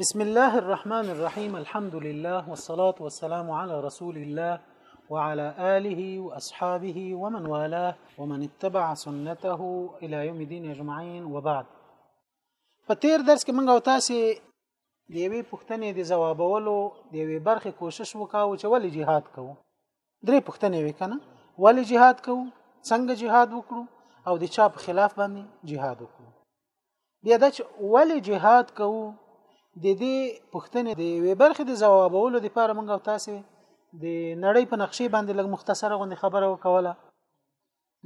بسم الله الرحمن الرحيم الحمد لله والصلاة والسلام على رسول الله وعلى آله وأصحابه ومن والاه ومن اتبع سنته إلى يوم الدين أجمعين وبعد په تیر درس کې موږ او تاسو د یوې پوښتنې د ځوابولو د یوې برخې کوشش وکاو چې ولې جهاد کوو درې پوښتنې وکنه ولې جهاد کوو څنګه جهاد وکړو او د چا په خلاف باندې جهاد وکړو بیا د ولې جهاد کوو د دې پوښتنې د وی برخې د جوابولو لپاره موږ تاسو د نړۍ په نقشې باندې لږ مختصره غونډه خبره وکوله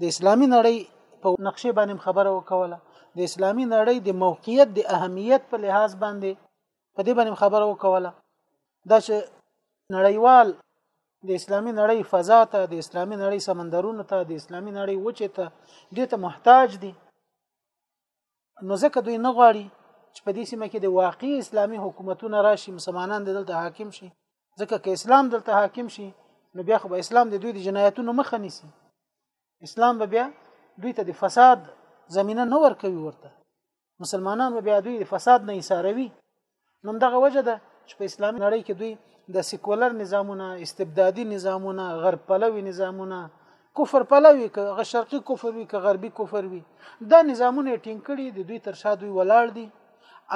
د اسلامي نړۍ په نقشې باندې خبره وکوله د اسلامي نړۍ د موقعیت د اهمیت په لحاظ باندې په دې باندې خبره وکوله دا چې نړیوال د اسلامي نړۍ فضا ته د اسلامي نړۍ سمندرونو ته د اسلامي نړۍ وچه ته دې ته محتاج دي نو ځکه دوی نه غواړي چې په دې سیمه کې د واقعي اسلامي حکومتونه راشي مسلمانان دلته حاکم شي ځکه که اسلام دلته حاکم شي نو بیا خو به اسلام د دوی د جنایتونو مخه نیسي اسلام به بیا دوی ته د فساد زمينه نه ورکوي ورته مسلمانان به بیا دوی د فساد نه ایساروي نو دغه وجه ده چې په اسلامي نړۍ کې دوی د سیکولر نظامونه استبدادي نظامونه غرب پلوي نظامونه کفر پلوي که غ شرقي کفر وي که غربي کفر وي دا نظامونه ټینګ کړي د دوی تر شا دوی ولاړ دي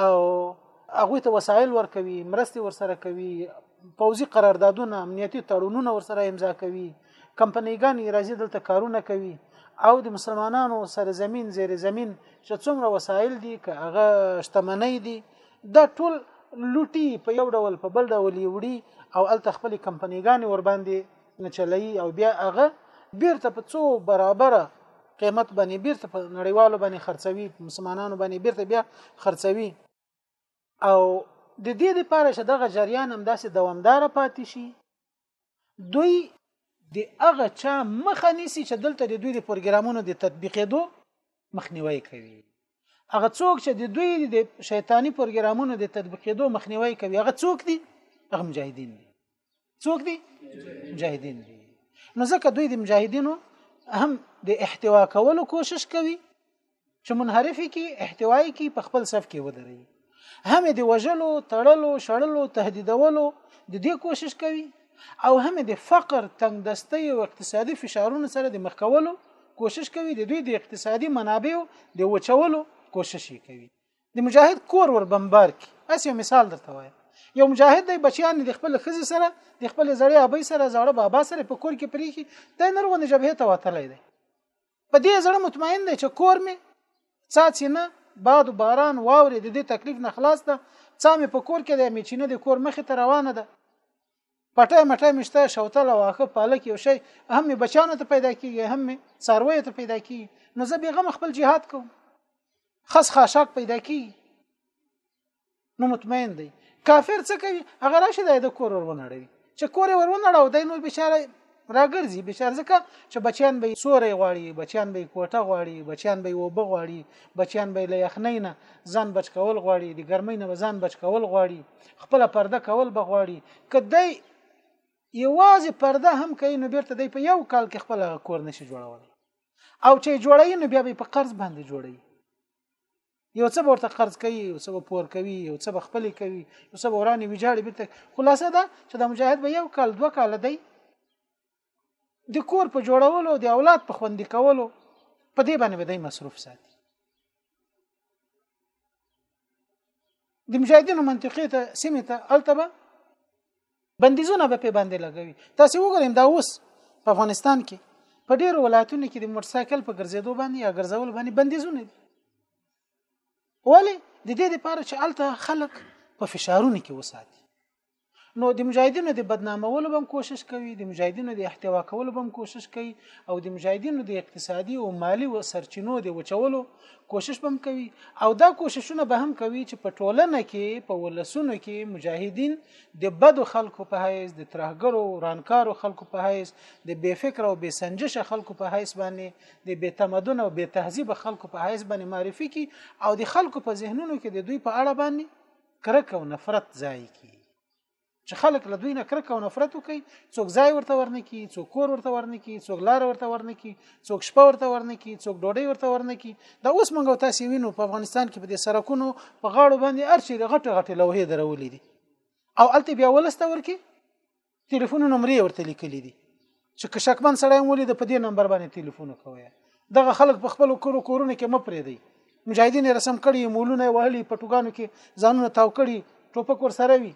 او هغه ته وسایل ورکوي مرستي ورسره کوي پوزي قراردادونه امنیتي تړونونه ورسره امضا کوي کمپنیګانی راځي دلته کارونه کوي او د مسلمانانو سره زمين زیر زمين چې څومره وسایل دي که هغه شتمنۍ دي دا ټول لوټي په یو ډول په بل ډول یوړي او ال تخپل کمپنیګانی ور باندې نچلای او بیا هغه بیرته په څو برابره قیمت باندې بیرته په نړیوالو باندې خرڅوي مسلمانانو باندې بیرته بیا خرڅوي او د دې لپاره چې دغه جریان هم داسې دوامدار پاتې شي دوی د هغه چا مخه نیسي چې دلته د دوی د پروګرامونو د تطبیقېدو مخنیوي کوي هغه څوک چې د دوی د شیطانی پروګرامونو د تطبیقېدو مخنیوي کوي هغه څوک دي هغه مجاهدین دي څوک دي مجاهدین دي نو ځکه دوی د مجاهدینو هم د احتوا کولو کوشش کوي چې منحرفي کی احتوای کی په خپل صف کې ودري هم د وجلو تړلو شړلو تهدیدولو د دې کوشش کوي او هم د فقر تنگ دستی او اقتصادي فشارونو سره د مخ کولو کوشش کوي د دوی د اقتصادي منابع د وچولو کوشش کوي د مجاهد کور ور بمبار کی اس یو مثال درته وایم یو مجاهد دی بچیان د خپل خزي سره د خپل زړې ابي سره زړه بابا سره په کور کې پریخي د نرونه جبهه ته وتلی دی په دې زړه مطمئن دی چې کور مې څاڅي نه باد و باران واورې د دې تکلیف نه خلاص ده څا مې په کور کې دی مې چې نه د کور مخې ته روانه ده پټه مټه مشته شوتله واخه پالک یو شی هم مې بچانو ته پیدا کیږي هم مې څاروي ته پیدا کیږي نو زه بیغم خپل جهاد کوم خس خاشاک پیدا کیږي نو مطمئن دی کافر څه کوي هغه راشي د کور ورونړوي چې کور ورونړاو د نو بشاره راګرځي بشاره ځکه چې بچیان به سورې غواړي بچیان به کوټه غواړي بچیان به وبه غواړي بچیان به له یخنۍ نه ځان بچ کول غواړي د ګرمۍ نه ځان بچ کول غواړي خپل پرده کول به غواړي کدی یوازې پرده هم کوي نو بیرته دی په یو کال کې خپل کور نشي جوړول او چې جوړوي نو بیا به په قرض باندې جوړوي یو څه ورته قرض کوي یو څه پور کوي یو څه خپل کوي یو څه ورانه ویجاړي بیرته خلاصه ده چې د مجاهد به یو کال دوه کال دی د کور په جوړولو د اولاد په خوندې کولو په دې باندې به دی مصروف ساتي د مجاهدینو منطقې ته سیمه ته التبه بندیزونه به په باندې لګوي تاسو وګورئ دا اوس په افغانستان کې په ډیرو ولایتونو کې د موټر سایکل په ګرځېدو باندې یا ګرځول باندې بندیزونه دي ولی د دې لپاره چې الته خلک په فشارونو کې وساتي نو د مجاهدینو د بدنامولو بم کوشش کوي د مجاهدینو د احتوا کولو بم کوشش کوي او د مجاهدینو د اقتصادي او مالی و سرچینو د وچولو کوشش بم کوي او دا کوششونه به هم کوي چې په ټولنه کې په ولسونو کې مجاهدین د بدو خلکو په حیث د ترهګرو رانکارو خلکو په حیث د بې فکر او بې سنجش خلکو په حیث باندې د بې تمدن او بې تهذیب خلکو په حیث باندې معرفي کی او د خلکو په ذهنونو کې د دوی په اړه باندې کرکه او نفرت ځای کی چې خلک له دوی نه کرکه او نفرت کوي څوک ځای ورته ورنه کی څوک کور ورته ورنه کی څوک لار ورته ورنه کی څوک شپه ورته ورنه کی څوک ډوډۍ ورته ورنه کی دا اوس موږ تاسو وینو په افغانستان کې په دې سرکونو په غاړو باندې ارچې غټه غټه لوهې درولې دي او الته بیا ولسته ورکی ټلیفون نمرې ورته لیکلې دي چې که شکمن سړی مولي د پدې نمبر باندې ټلیفون کوي دغه خلک په خپل کورو کورونه کې مپرې دی مجاهدین رسم کړي مولونه وهلي پټوګانو کې ځانونه تاو کړي ټوپک ور سره وي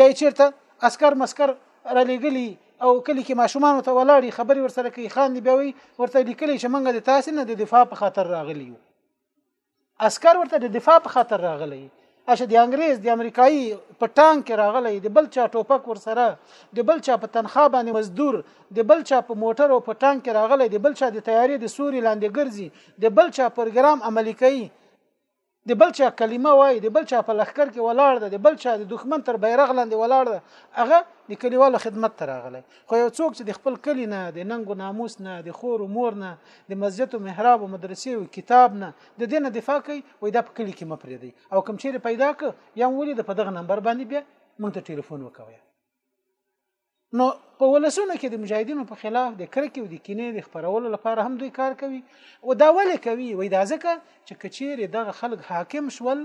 یا چیرته عسكر مسکر را لګلی او کلی کې ماشومان ته ولاړی خبري ورسره کوي خان دی بیا وي ورته لیکلی چې منګه د تاسو نه د دفاع په خاطر راغلی یو عسكر ورته د دفاع په خاطر راغلی اشه د انګريز د امریکایي په ټانک کې راغلی د بل چا ټوپک ورسره د بل چا په تنخوا باندې مزدور د بل چا په موټر او په ټانک کې راغلی د بل چا د تیارې د سوري لاندې ګرځي د بل چا پروګرام عملی کوي د بل چا کلمه وای د بل چا په لخر کې ولاړ ده د بل چا د دښمن تر بیرغ لاندې ولاړ ده هغه د کلیوالو خدمت ته راغلی خو یو څوک چې د خپل کلی نه د ننګ او ناموس نه د خور او مور نه د مسجد او محراب او مدرسې او کتاب نه د دین دفاع کوي وای دا په کلی کې مپرې دی او کوم چیرې پیدا ک یا ولې د په دغه نمبر باندې بیا مونږ ته ټلیفون وکوي نو په ولسونو کې د مجاهدینو په خلاف د کرکې او د کینې د خبرولو لپاره هم دوی کار کوي او دا ولې کوي وای دا ځکه چې کچېرې دغه خلک حاکم شول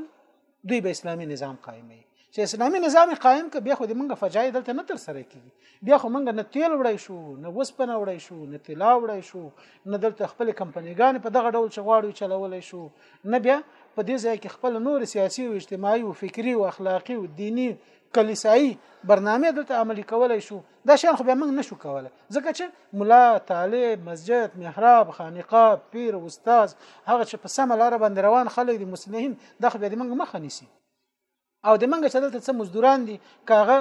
دوی به اسلامي نظام قائموي چې اسلامي نظام قائم ک بیا خو د منګه فجای دلته نه تر سره کیږي بیا خو منګه نه تیل وړای شو نه وسپنه وړای شو نه طلا وړای شو نه دلته خپل کمپنیګان په دغه ډول چغواړو چلولای شو نه بیا په دې ځای کې خپل نور سیاسي او اجتماعي او فکری او اخلاقی او دینی کلیسایي برنامه دلته عملی کولای شو دا شان خو به موږ نشو کولای ځکه چې ملا طالب مسجد محراب خانقاه پیر استاد هغه چې په سم لار باندې روان خلک دي مسلمانین دا خو به موږ مخه نیسي او د منګه چې دلته څه مزدوران دي کاغه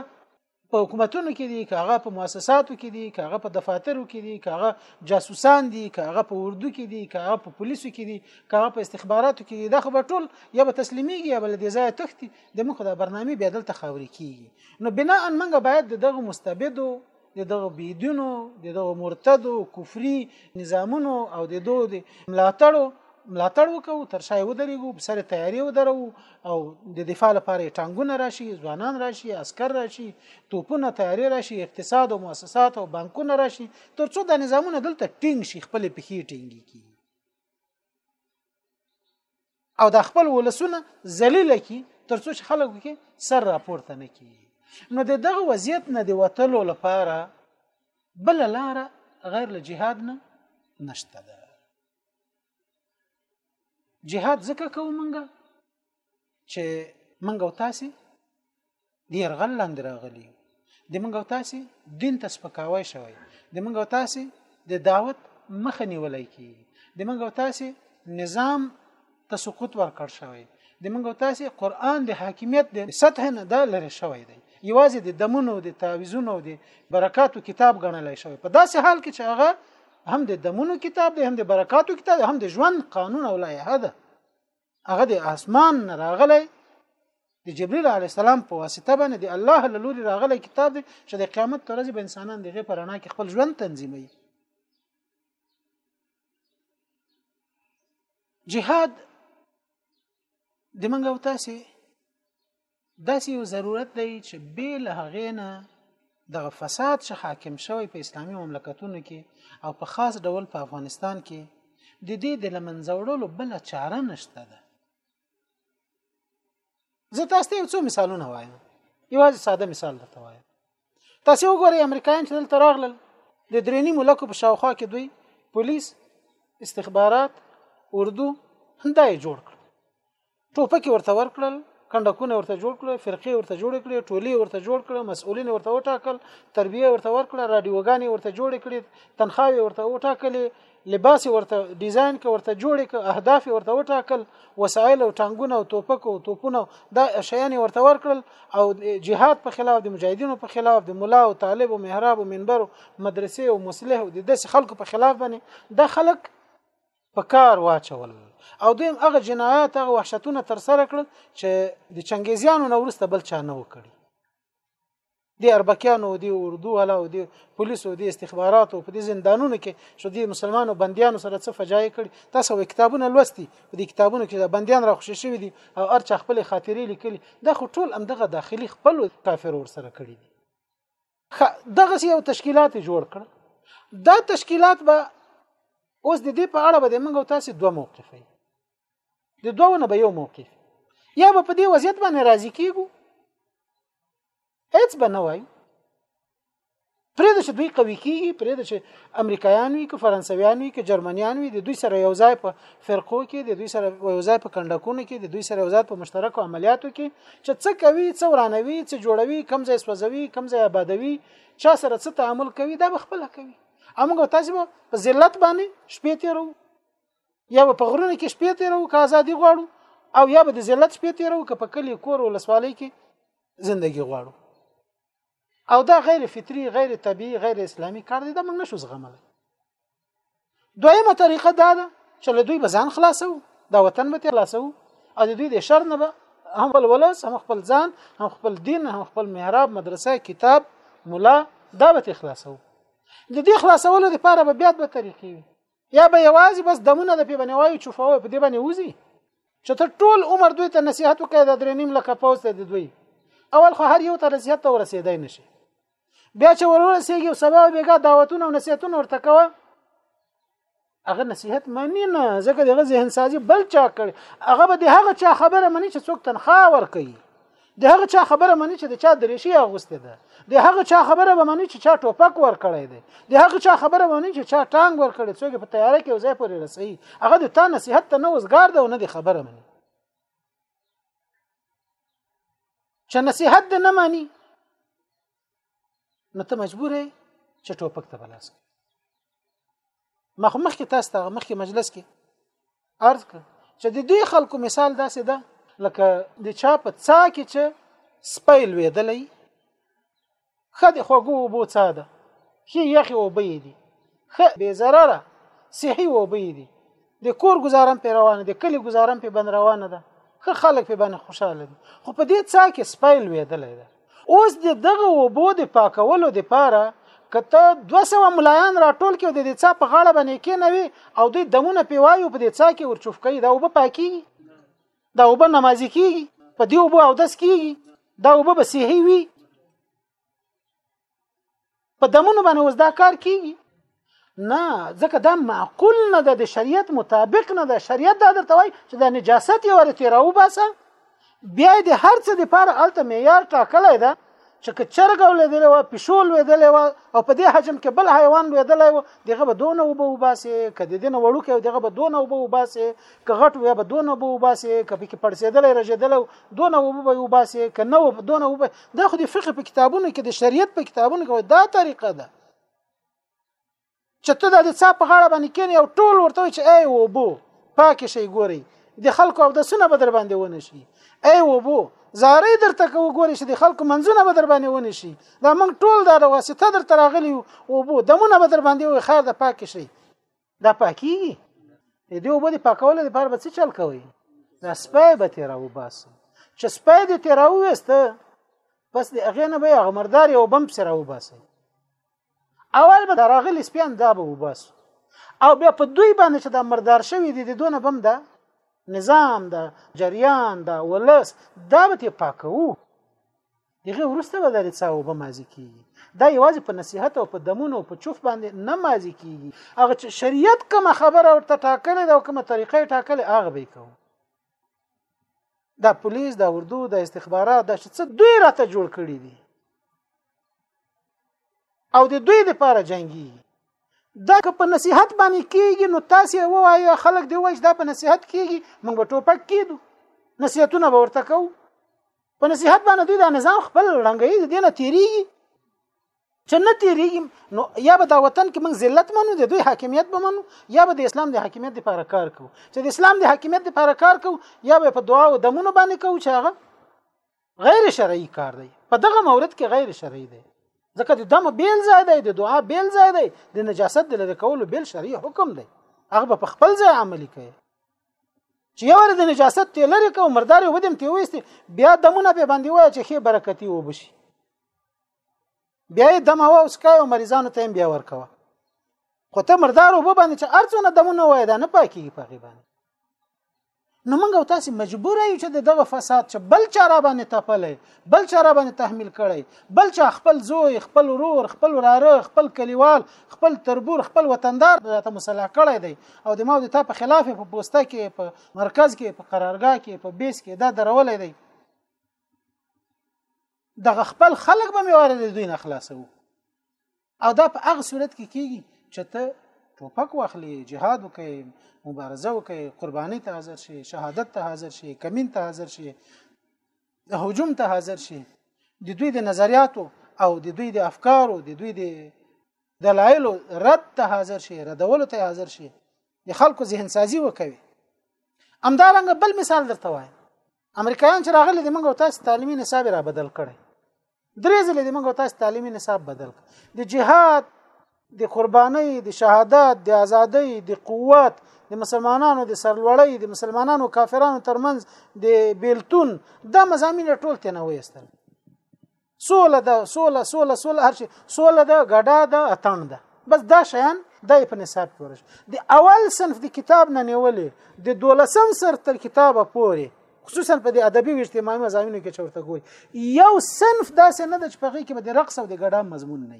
په حکومتونو کې دي کاغه په مؤسساتو کې دي کاغه په دفاترو کې دي کاغه جاسوسان دي کاغه په اردو کې دي کاغه په پولیسو کې دي کاغه په استخباراتو کې دي دا خو به ټول یا به تسلیميږي یا به د ځای تختی د موږ د برنامه بیا دلته خاوري کیږي نو بنا ان موږ باید دغه مستبدو دغه بيدونو دغه مرتدو کفري نظامونو او د دوه د ملاتړو ملاتړ وکړو تر شای ودرېږو سره تیاری ودرو او د دفاع لپاره ټانګونه راشي ځوانان راشي عسكر راشي توپونه تیاری راشي اقتصاد او مؤسسات او بانکونه راشي ترڅو د نظامونه دلته ټینګ شي خپل پخې ټینګي کی او د خپل ولسونه ذلیل کی ترڅو چې خلکو کې سر راپورته نه کی نو د دغه وضعیت نه د وتلو لپاره بل لار غیر له جهاد نه نشته ده جهاد ځکه کومنګه چې منګ او تاسو ډیر غل لاندې راغلی د منګ او تاسو دین ته سپکاوی شوی د منګ او تاسو د دعوت مخه نیولای کی د منګ او تاسو نظام ته سقوط ورکړ شوی د منګ او تاسو قران د حاکمیت د سطح نه دا لری شوی دی یوازې د دمونو د تعویزونو د برکاتو کتاب غنلای شوی په داسې حال کې چې هغه هم د دمونو کتاب دی هم د برکاتو کتاب هم د ژوند قانون او لایحه ده هغه د اسمان نه راغلی د جبريل عليه السلام په واسطه باندې د الله له لوري راغلی کتاب دی چې د قیامت پر ورځ به انسانان دغه پرانا کې خپل ژوند تنظیموي جهاد د منګه او تاسو داسې یو ضرورت دی چې بې له هغې نه دغه فساد چې حاکم شوی په اسلامي مملکتونو کې او په خاص ډول په افغانستان کې د دې د لمنځه وړلو بل چاره نشته ده زه تاسو ته یو څو مثالونه وایم یوازې ساده مثال درته وایم تاسو وګورئ امریکایان چې دلته راغلل د درېنی ملکو په شاوخوا کې دوی پولیس استخبارات اردو دا یې جوړ کړ ټوپک ورته ورکړل کندکونه ورته جوړ کړل فرقې ورته جوړ کړې ټولې ورته جوړ کړل مسؤلین ورته وټاکل تربیه ورته ورکړه رادیوګانې ورته جوړ کړې تنخواوې ورته وټاکلې لباس ورته ډیزاین ک ورته جوړ ک اهداف ورته وټاکل وسایل او ټانګونه او توپک او توپونه دا شیان ورته ورکړل او جهاد په خلاف د مجاهدینو په خلاف د مولا او طالب او محراب او منبر مدرسې او مصلح او د دس خلکو په خلاف باندې دا خلک په کار واچول او دویم هغه جنایات هغه وحشتونه تر سره کړل چې د چنګیزیانو نه ورسته بل چا نه وکړي دی اربکیانو دی اردو والا او دی پولیسو دی استخباراتو په دې زندانونو کې شو دی مسلمانو بندیانو سره څه فجایع کړي تاسو وې کتابونه لوستي په دې کتابونو کې بندیان را خوشی شوی دي او ارچا خپل خاطرې لیکلي دا خو ټول امدغه داخلي خپل کافر ور سره کړی دي دغه یو تشکیلات جوړ کړ دا تشکیلات به اوس د دې په اړه به موږ تاسو دوه موقف یې د دوه نه به یو موقف یا به په دې وضعیت باندې راضی کیږو هیڅ به نه وایو پرې د چې دوی قوي کیږي پرې د چې امریکایان وي که فرانسویان وي که جرمنیان وي د دوی سره یو ځای په فرقو کې د دوی سره یو ځای په کنډکونو کې د دوی سره یو ځای په مشترکو عملیاتو کې چې څه کوي څه ورانوي څه جوړوي کم ځای سوځوي کم ځای آبادوي چا سره څه تعامل کوي دا به خپل کوي امغه تاسو په ذلت باندې شپې تیرو یا په غرونه کې شپې تیرو که ازادي غواړو او یا به د ذلت شپې تیرو که په کلی کور او لسوالۍ کې زندگی غواړو او دا غیر فطری غیر طبیعي غیر اسلامی کار دی دا موږ نشو زغملی دویمه طریقه دا ده چې له دوی به ځان خلاصو دا وطن به خلاصو او د دوی د شر نه به هم ول ولس هم خپل ځان هم خپل دین هم خپل محراب مدرسه کتاب مولا دا به خلاصو د دې خلاصولو لپاره به بیا به طریقې وي یا به یوازې بس دمونه د پیبنې وایو چې فوه په دې باندې وځي چې ته ټول عمر دوی ته نصيحت وکړې د درې نیم لکه پوز ته د دوی اول خو هر یو ته نصيحت ته ورسېدای نشي بیا چې ورسېږي سبا بیګا دعوتونه او نصیحتونه ورته کوه هغه نصیحت مانی نه ځکه دغه ذهن سازي بل چا کړي هغه به د هغه چا خبره مانی چې څوک تنخواه ور کوي د هغه چا خبره مانی چې د چا درېشي اغوسته ده د هغه چا خبره به مانی چې چا ټوپک ور کړی دی د هغه چا خبره مانی چې چا ټانګ ور کړی څوک په تیاره کې وځي پورې رسي هغه د تا نصیحت ته نه وزګار ده او نه د خبره مانی چې نصيحت دې نه مانی نو ته مجبور یې چې ټوپک ته بلاس کې ما خو مخکې تاسو ته مخکې مجلس کې عرض کړ چې د دې خلکو مثال داسې ده لکه د چا په څا کې چې سپیل وېدلې ښه د خوږو اوبو څاه ده ښې یخې اوبه یې دي ښه بې ضرره صحي اوبه یې دي د کور ګزارم په روانه د کلی ګزارم په بند روانه ده ښه خلک په باندې خوشاله دي خو په دې څاه کې سپی لوېدلی ده اوس د دغه اوبو د پاکولو دپاره کته 200 ملایان راټول کې د دې څاه په غاړه باندې کې نه وي او دوی دمونه پیوایو په دې څاه کې ورچوف کوي دا وب پاکي دا وبه نمازي کیږي په دې وبه او دس کیږي دا وبه به صحي وي په دمونو باندې اوس دا کار کیږي نه ځکه دا معقول نه ده د شریعت مطابق نه ده شریعت دا درته وایي چې دا نجاست یې ورته راوباسه بیا د هر څه لپاره الته معیار ټاکلی ده چې که چرګ ولېدلې وه پیشو لوېدلې وه او په دې حجم کې بل حیوان لوېدلی و دغه به دونه اوبه وباسي که د دې نه وړوکی دغه به دونه اوبه وباسي که غټ وی به دونه اوبه وباسي که پکې پړسېدلی رژېدلی دونه اوبه به وباسي که نه و دونه اوبه دا خو د فقه په کتابونو کې د شریعت په کتابونو کې دا طریقه ده چې ته د څا په غاړه باندې کېنې او ټول ورته چې ای وبو پاکې شي ګوري د خلکو او د سونه به در باندې ونه شي ای وبو زارې درته کو ګوري چې د خلکو منځونه به در باندې ونه شي دا موږ ټول دا د واسطه در تراغلی او بو دمونه به در باندې وي خیر د پاک شي دا پاکيږي دې وبو د پاکولو لپاره به څه چل کوي دا سپای به تیراو بس چې سپای دې تیراو وسته پس د اغه نه به هغه مردار یو بم سره وباسي اول به راغلي سپیان دا به وباسو او بیا په دوی باندې چې دا مردار شوی دي د دونه بم ده نظام ده جریان ده ولس دا به پاکوو دغه ورسته به د څاو به مازی کیږي دا یوازې په نصيحت او په دمونو او په چوف باندې نه مازی کیږي هغه چې شریعت کوم خبره ورته ټاکلې دا کومه طریقه ټاکلې هغه به کوو دا پولیس دا اردو دا استخبارات دا څه دوی راته جوړ کړی دي او د دوی لپاره جنگي دا که په نصيحت باندې کیږي نو تاسو وایي خلک دی وایي دا په نصيحت کیږي موږ به ټوپک کیدو نصيحتونه به ورته کوو په نصيحت باندې دوی دا نظام خپل رنګي دي نه تیریږي چې نه تیریږي نو یا به دا وطن کې موږ ذلت منو د دوی حاکمیت به منو یا به د اسلام د حاکمیت لپاره کار کوو چې د اسلام د حاکمیت لپاره کار کوو یا به په دعا او دمونو باندې کوو چې هغه غیر شرعي کار دی په دغه مورد کې غیر شرعي دی ځکه د دم بیل ځای دی د دعا بیل ځای دی د نجاست د لری کولو بیل شرعي حکم دی هغه په خپل ځای عملي کوي چې یو ور د نجاست ته لری کو مرداري ودم ته وېستي بیا دمونه په باندې وای چې خې برکتی وبشي بیا یې دمه او سکای او مریضانو ته بیا ورکوه خو ته مردار وب باندې چې ارڅونه دمونه وای دا نه پاکي په غیبان نو موږ تاسو مجبور یو چې دغه فساد چې بل چا را باندې تپلې بل چا را باندې تحمل کړي بل چا خپل زوی خپل ورور خپل وراره خپل کلیوال خپل تربور خپل وطندار ته مسلح کړی دی او د ما د تا په خلاف په پوسټه کې په مرکز کې په قرارګاه کې په بیس کې دا درولې دی دغه خپل خلک به مې واره د دوی نه خلاصو او دا په هغه صورت کې کیږي چې ته ټوپک واخلې جهاد وکې مبارزه وکې قرباني ته حاضر شې شهادت ته حاضر شې کمین ته حاضر شې هجوم ته حاضر شې د دوی د نظریاتو او د دوی د افکارو د دوی د دلایل رد ته حاضر شي ردولو ته حاضر شي د خلکو ذهن سازي وکوي امدارنګ بل مثال درته وایم امریکایان چې راغلي دي موږ تاسو تعلیمي نصاب را بدل کړي درې ځلې دي موږ تاسو تعلیمي نصاب بدل کړ د جهاد د قربانۍ د شهادت د ازادۍ د قوت د مسلمانانو د سرلوړۍ د مسلمانانو کافرانو ترمنځ د بیلتون دا مزامین ټول تنه وېستل سوله ده سوله سوله سوله هر شي سوله ده ګډا ده اتڼ ده بس دا شیان د په نصاب کې ورش د اول صنف د کتاب نه نیولې د دولسم سر تر کتابه پوري خصوصا په د ادبي او اجتماعي مضامینو کې چورته ګوري یو صنف داسې نه ده چې په کې به د رقص او د ګډا مضمون نه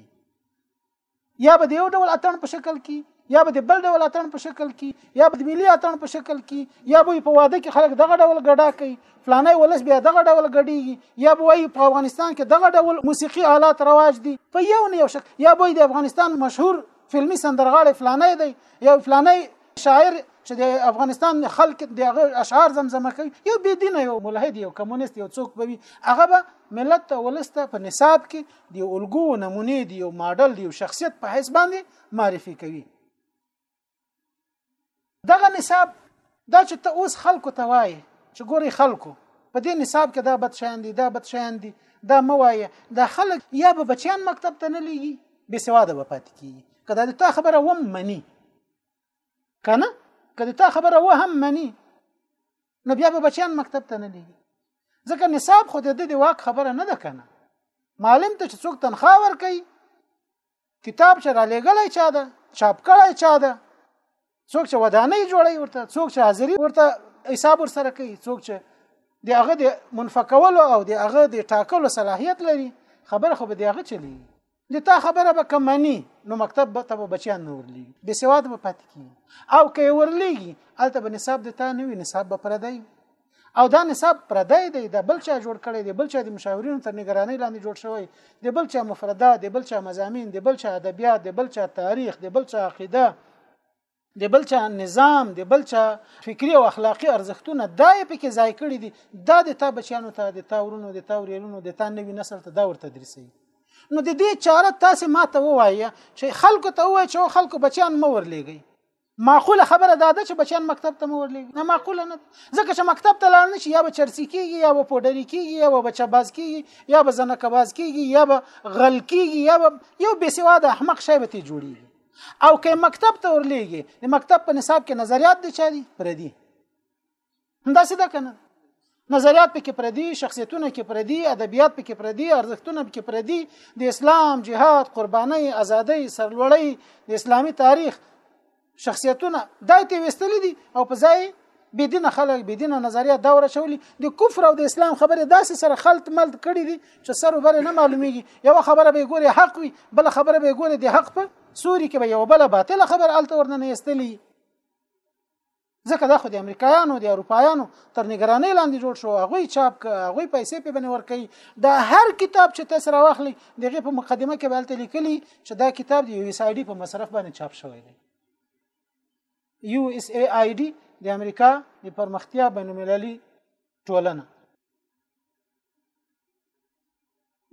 یا به د یو ډول اتن په شکل کې یا به د بل ډول اتن په شکل کې یا به د ملي اتن په شکل کې یا به په واده کې خلک دغه ډول ګډا کوي فلانه ولس بیا دغه ډول ګډيږي یا به وایي په افغانستان کې دغه ډول موسیقي آلات رواج دي په یو نه یو شکل یا به د افغانستان مشهور فلمی سندرغاړي فلانه دی یا فلانه شاعر چې د افغانستان خلک د اشعار زمزمه کوي یو بی دین یو ملحد یو کمونیست یو څوک بوي هغه به ملت ولسته په نصاب کې دی الګو نمونه دی یو ماډل دی یو شخصیت په حیث باندې معرفي کوي دغه نصاب دا چې ته اوس خلکو ته وایې چې ګوري خلکو په دې نصاب کې دا بد شیان دي دا بد شیان دي دا موايه دا خلک یا به بچیان مکتب ته نه لیږي بې سواده به پاتې کیږي که دا د تا خبره وم مني کنه که د تا خبره و هم مني نو بیا به بچیان مکتب ته نه لیږي ځکه نصاب خو د دې د واک خبره نه ده کنه معلم ته چې څوک تنخواه ورکړي کتاب چې را لېږلی چا ده چاپ کړی چا ده څوک چې ودانۍ جوړوي ورته څوک چې حاضري ورته حساب ورسره کوي څوک چې د هغه د منفقولو او د هغه د ټاکلو صلاحیت لري خبره خو به د هغه چلی د تا خبره به که مني نو مکتب به ته به بچیان نه ورلیږي بې سواد به پاتې کیږي او که یې ورلیږي هلته به نصاب د تا نه وي نصاب به پردی او دا نصاب پردی دی دا بل چا جوړ کړی دی بل چا د مشاورینو تر نگرانۍ لاندې جوړ شوی د بل چا مفردات د بل چا مزامین د بل چا ادبیات د بل چا تاریخ د بل چا عقیده د بل چا نظام د بل چا فکری او اخلاقی ارزښتونه دای په کې ځای کړی دي دا د تا بچیانو ته د تا ورونو د تا ورونو د تا نوی نسل ته دا ورته درسي نو د دې چاره تاسو ماته ووایه چې خلکو ته ووایي چې خلکو بچیان مو ورلېږي معقوله خبره دا ده چې بچیان مکتب ته مور لګي نه معقوله نه ځکه چې مکتب ته لاړ نشي یا به چرسی کیږي یا به پودری کیږي یا به بچا باز کیږي یا به زنکه باز کیږي یا به غل کیږي یا به یو بې سواد احمق شی به تی جوړیږي او که مکتب ته ورلېږي د مکتب په نصاب کې نظریات دي چاري پردي همداسې ده کنه نظریات پکې پردي شخصیتونه کې پردي ادبیات پکې پردي ارزښتونه پکې پردي د اسلام جهاد قرباني ازادي سرلوړي د اسلامي تاریخ شخصیتونه دایته وستل دي او په ځای بيدینه خلک بيدینه نظریه دا ورچولي د کفر او د اسلام خبره داسې سره خلط ملت کړي دي چې سر وبره نه معلومیږي یو خبره به ګوري حق وي بل خبره به ګوري د حق په سوري کې به یو بل باطل خبر الته ورننه استلی ځکه دا خو د امریکایانو د اروپایانو تر نگرانۍ لاندې جوړ شو هغه چاپ ک هغه پیسې په بنور کوي دا هر کتاب چې تاسو راوخلی دغه په مقدمه کې به تل لیکلی چې دا کتاب د یو سایډي په مصرف باندې چاپ شوی دی یو اس ای آی ډي د امریکا د پرمختیا بینالمللي ټولنه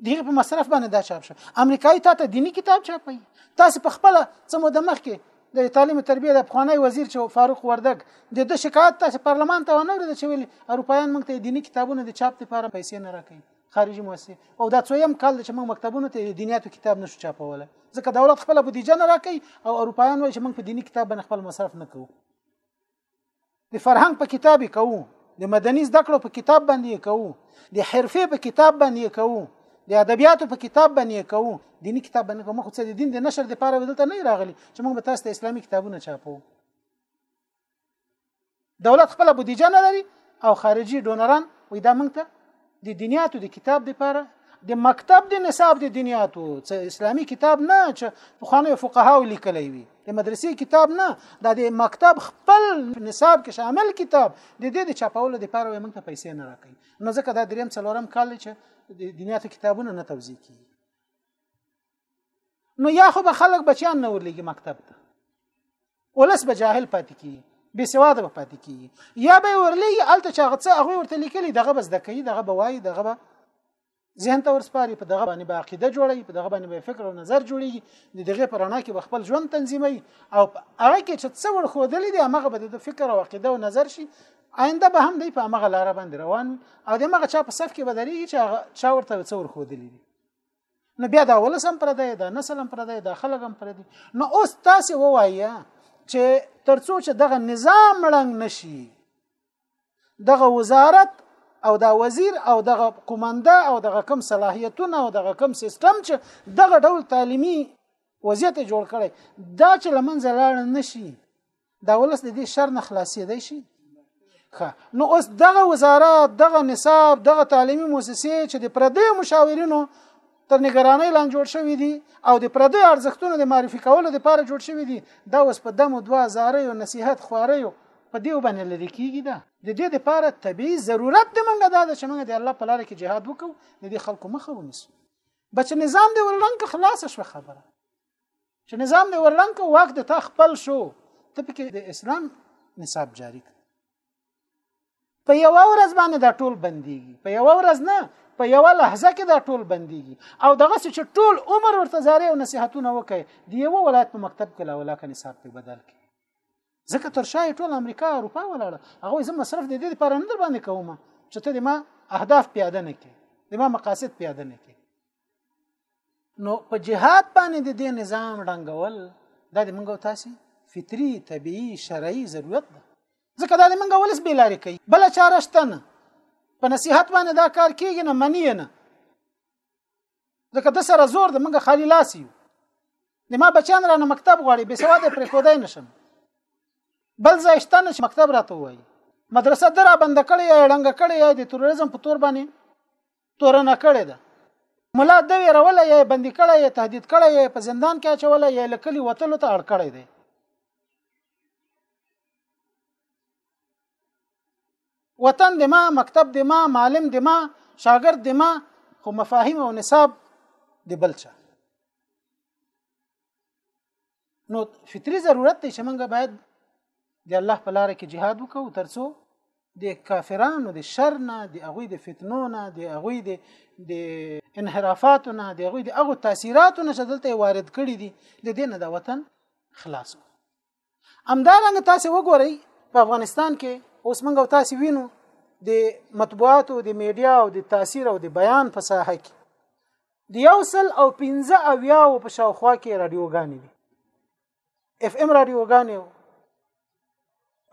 دغه په مصرف باندې دا چاپ شو امریکایي تا ته دینی کتاب چاپي تاسو په خپل څه مو د مخ کې د تعلیم او تربیه د افغاني وزیر چې فاروق وردګ د د شکایت تاسو پارلمان ته ونه ورده چې ویل اروپایان موږ ته دینی کتابونه د چاپ لپاره پیسې نه راکړي خارجي موسسه او دا څویم کال چې موږ مکتبونو ته دینیاتو کتاب نشو چاپوله ځکه دولت خپل بودیجه نه راکړي او اروپایان وایي چې موږ په دینی کتاب باندې خپل مصرف نه کوو د فرهنګ په کتاب کوو د مدني زده کړو په کتاب باندې کوو د حرفې په کتاب باندې کوو د ادبیاتو په کتاب باندې کوو دینی کتاب باندې کوو موږ څه د دین د نشر لپاره دلته نه راغلي چې موږ به تاسو ته اسلامي کتابونه چاپو دولت خپل بودیجه نه لري او خارجي ډونران وي دا موږ ته د دنیاتو د کتاب لپاره د مکتب د نصاب د دنیاتو چې اسلامی کتاب نه چې خوانه فقها لیکلی وي د مدرسې کتاب نه دا د مکتب خپل نصاب کې شامل کتاب د دې د چاپولو لپاره موږ ته پیسې نه راکړي نو ځکه دا دریم څلورم کال چې د دنیاتو کتابونه نه توزیع کیږي نو یا خو به خلک بچیان نه ورلېږي مکتب ته ولس به جاهل پاتې کیږي بې سواده به پاتې کیږي یا به ورلېږي هلته چې هغه څه هغوی ورته لیکلي دغه به زده کوي دغه به وایي دغه به ذهن ته ورسپاري په دغه باندې به عقیده جوړي په دغه باندې به فکر او نظر جوړيږي د دغه پر اړه کې به خپل ژوند تنظیمي او هغه کې چې څه ور خودلې دي هغه به د فکر او عقیده او نظر شي آینده به هم دی په هغه لار باندې روان او د مغه چا په صف کې بدري چې چا ورته څور خودلې دي نو بیا دا ولس هم پر دی دا نسل هم پر دی دا خلک هم پر دی نو اوس تاسو ووایه چې ترڅو چې دغه نظام مړنګ نشي دغه وزارت او دا وزیر او دغه کوماندا او دغه کم صلاحیتونه او دغه کم سیستم چې دغه ډول تعلیمي وضعیت جوړ کړي دا چې لمنځه لاړ نشي دا ولس د دې شر نه خلاصېدای شي ښه نو اوس دغه وزارت دغه نصاب دغه تعلیمي موسسې چې د پردیو مشاورینو تر نگرانۍ لاندې جوړ شوی دی او د پردې ارزښتونو د معرفي کولو لپاره جوړ شوی دی دا اوس په دمو دوا زارې او نصيحت خوارې په دې باندې لری کیږي دا د دې لپاره طبيعي ضرورت د منګه دا چې موږ د الله په لار کې جهاد وکړو د دې خلکو مخه ونیسو بچ نظام دی ولرنګ خلاص شو خبره چې نظام دی ورلنک واک د تا خپل شو ته پکې د اسلام نصاب جاری کړ په یو ورځ باندې دا ټول بنديږي په یو ورځ نه په یو لحظه کې دا ټول بنديږي او دغه چې ټول عمر ورته زارې او نصيحتونه وکړي دی یو ولایت په مکتب کې لا ولاکه نصاب په بدل کې ځکه تر شای ټول امریکا او اروپا ولاړه هغه زم مصرف د دې لپاره نه در باندې کوم چې ته ما اهداف پیاده نه کې د ما مقاصد پیاده نه کې نو په جهاد باندې د دې نظام ړنګول دا د منګو تاسو فطری طبيعي شرعي ضرورت ده ځکه دا د منګو ولس به لارې کوي بل چاره شته نه په نصيحت باندې دا کار کیږي نه منی نه ځکه د سره زور د منګه خالي لاس یو د ما بچان رانه مکتب غواړي به سواد پر کودای نشم بل ځای شته نه چې مکتب راته وایي مدرسه درا بند کړی یا ړنګ کړی یا د تروریزم په تور باندې تورنه کړې ده ملا د ویروله یې بندي کړی یې تهدید کړی یې په زندان کې اچوله یې لکلی وتلو ته اړ کړی دی وطن د ما مکتب د ما معلم د ما شاګرد د ما خو مفاهیم او نصاب د بلچا نو فطري ضرورت دی چې موږ باید د الله په لار کې jihad وکړو ترڅو د کافرانو د شر نه د هغوی د فتنو نه د هغوی د د انحرافاتو نه د هغوی د هغو تاثیراتو نه چې دلته وارد کړي دي د دې نه د وطن خلاص کړو همدارنګه تاسو وګورئ په افغانستان کې اوس موږ تاسو وینو د مطبوعاتو د میډیا او د تاثیر او د بیان په ساحه کې د یو سل او پنځه اویاو په شاوخوا کې رادیوګانې دي اف ام رادیوګانې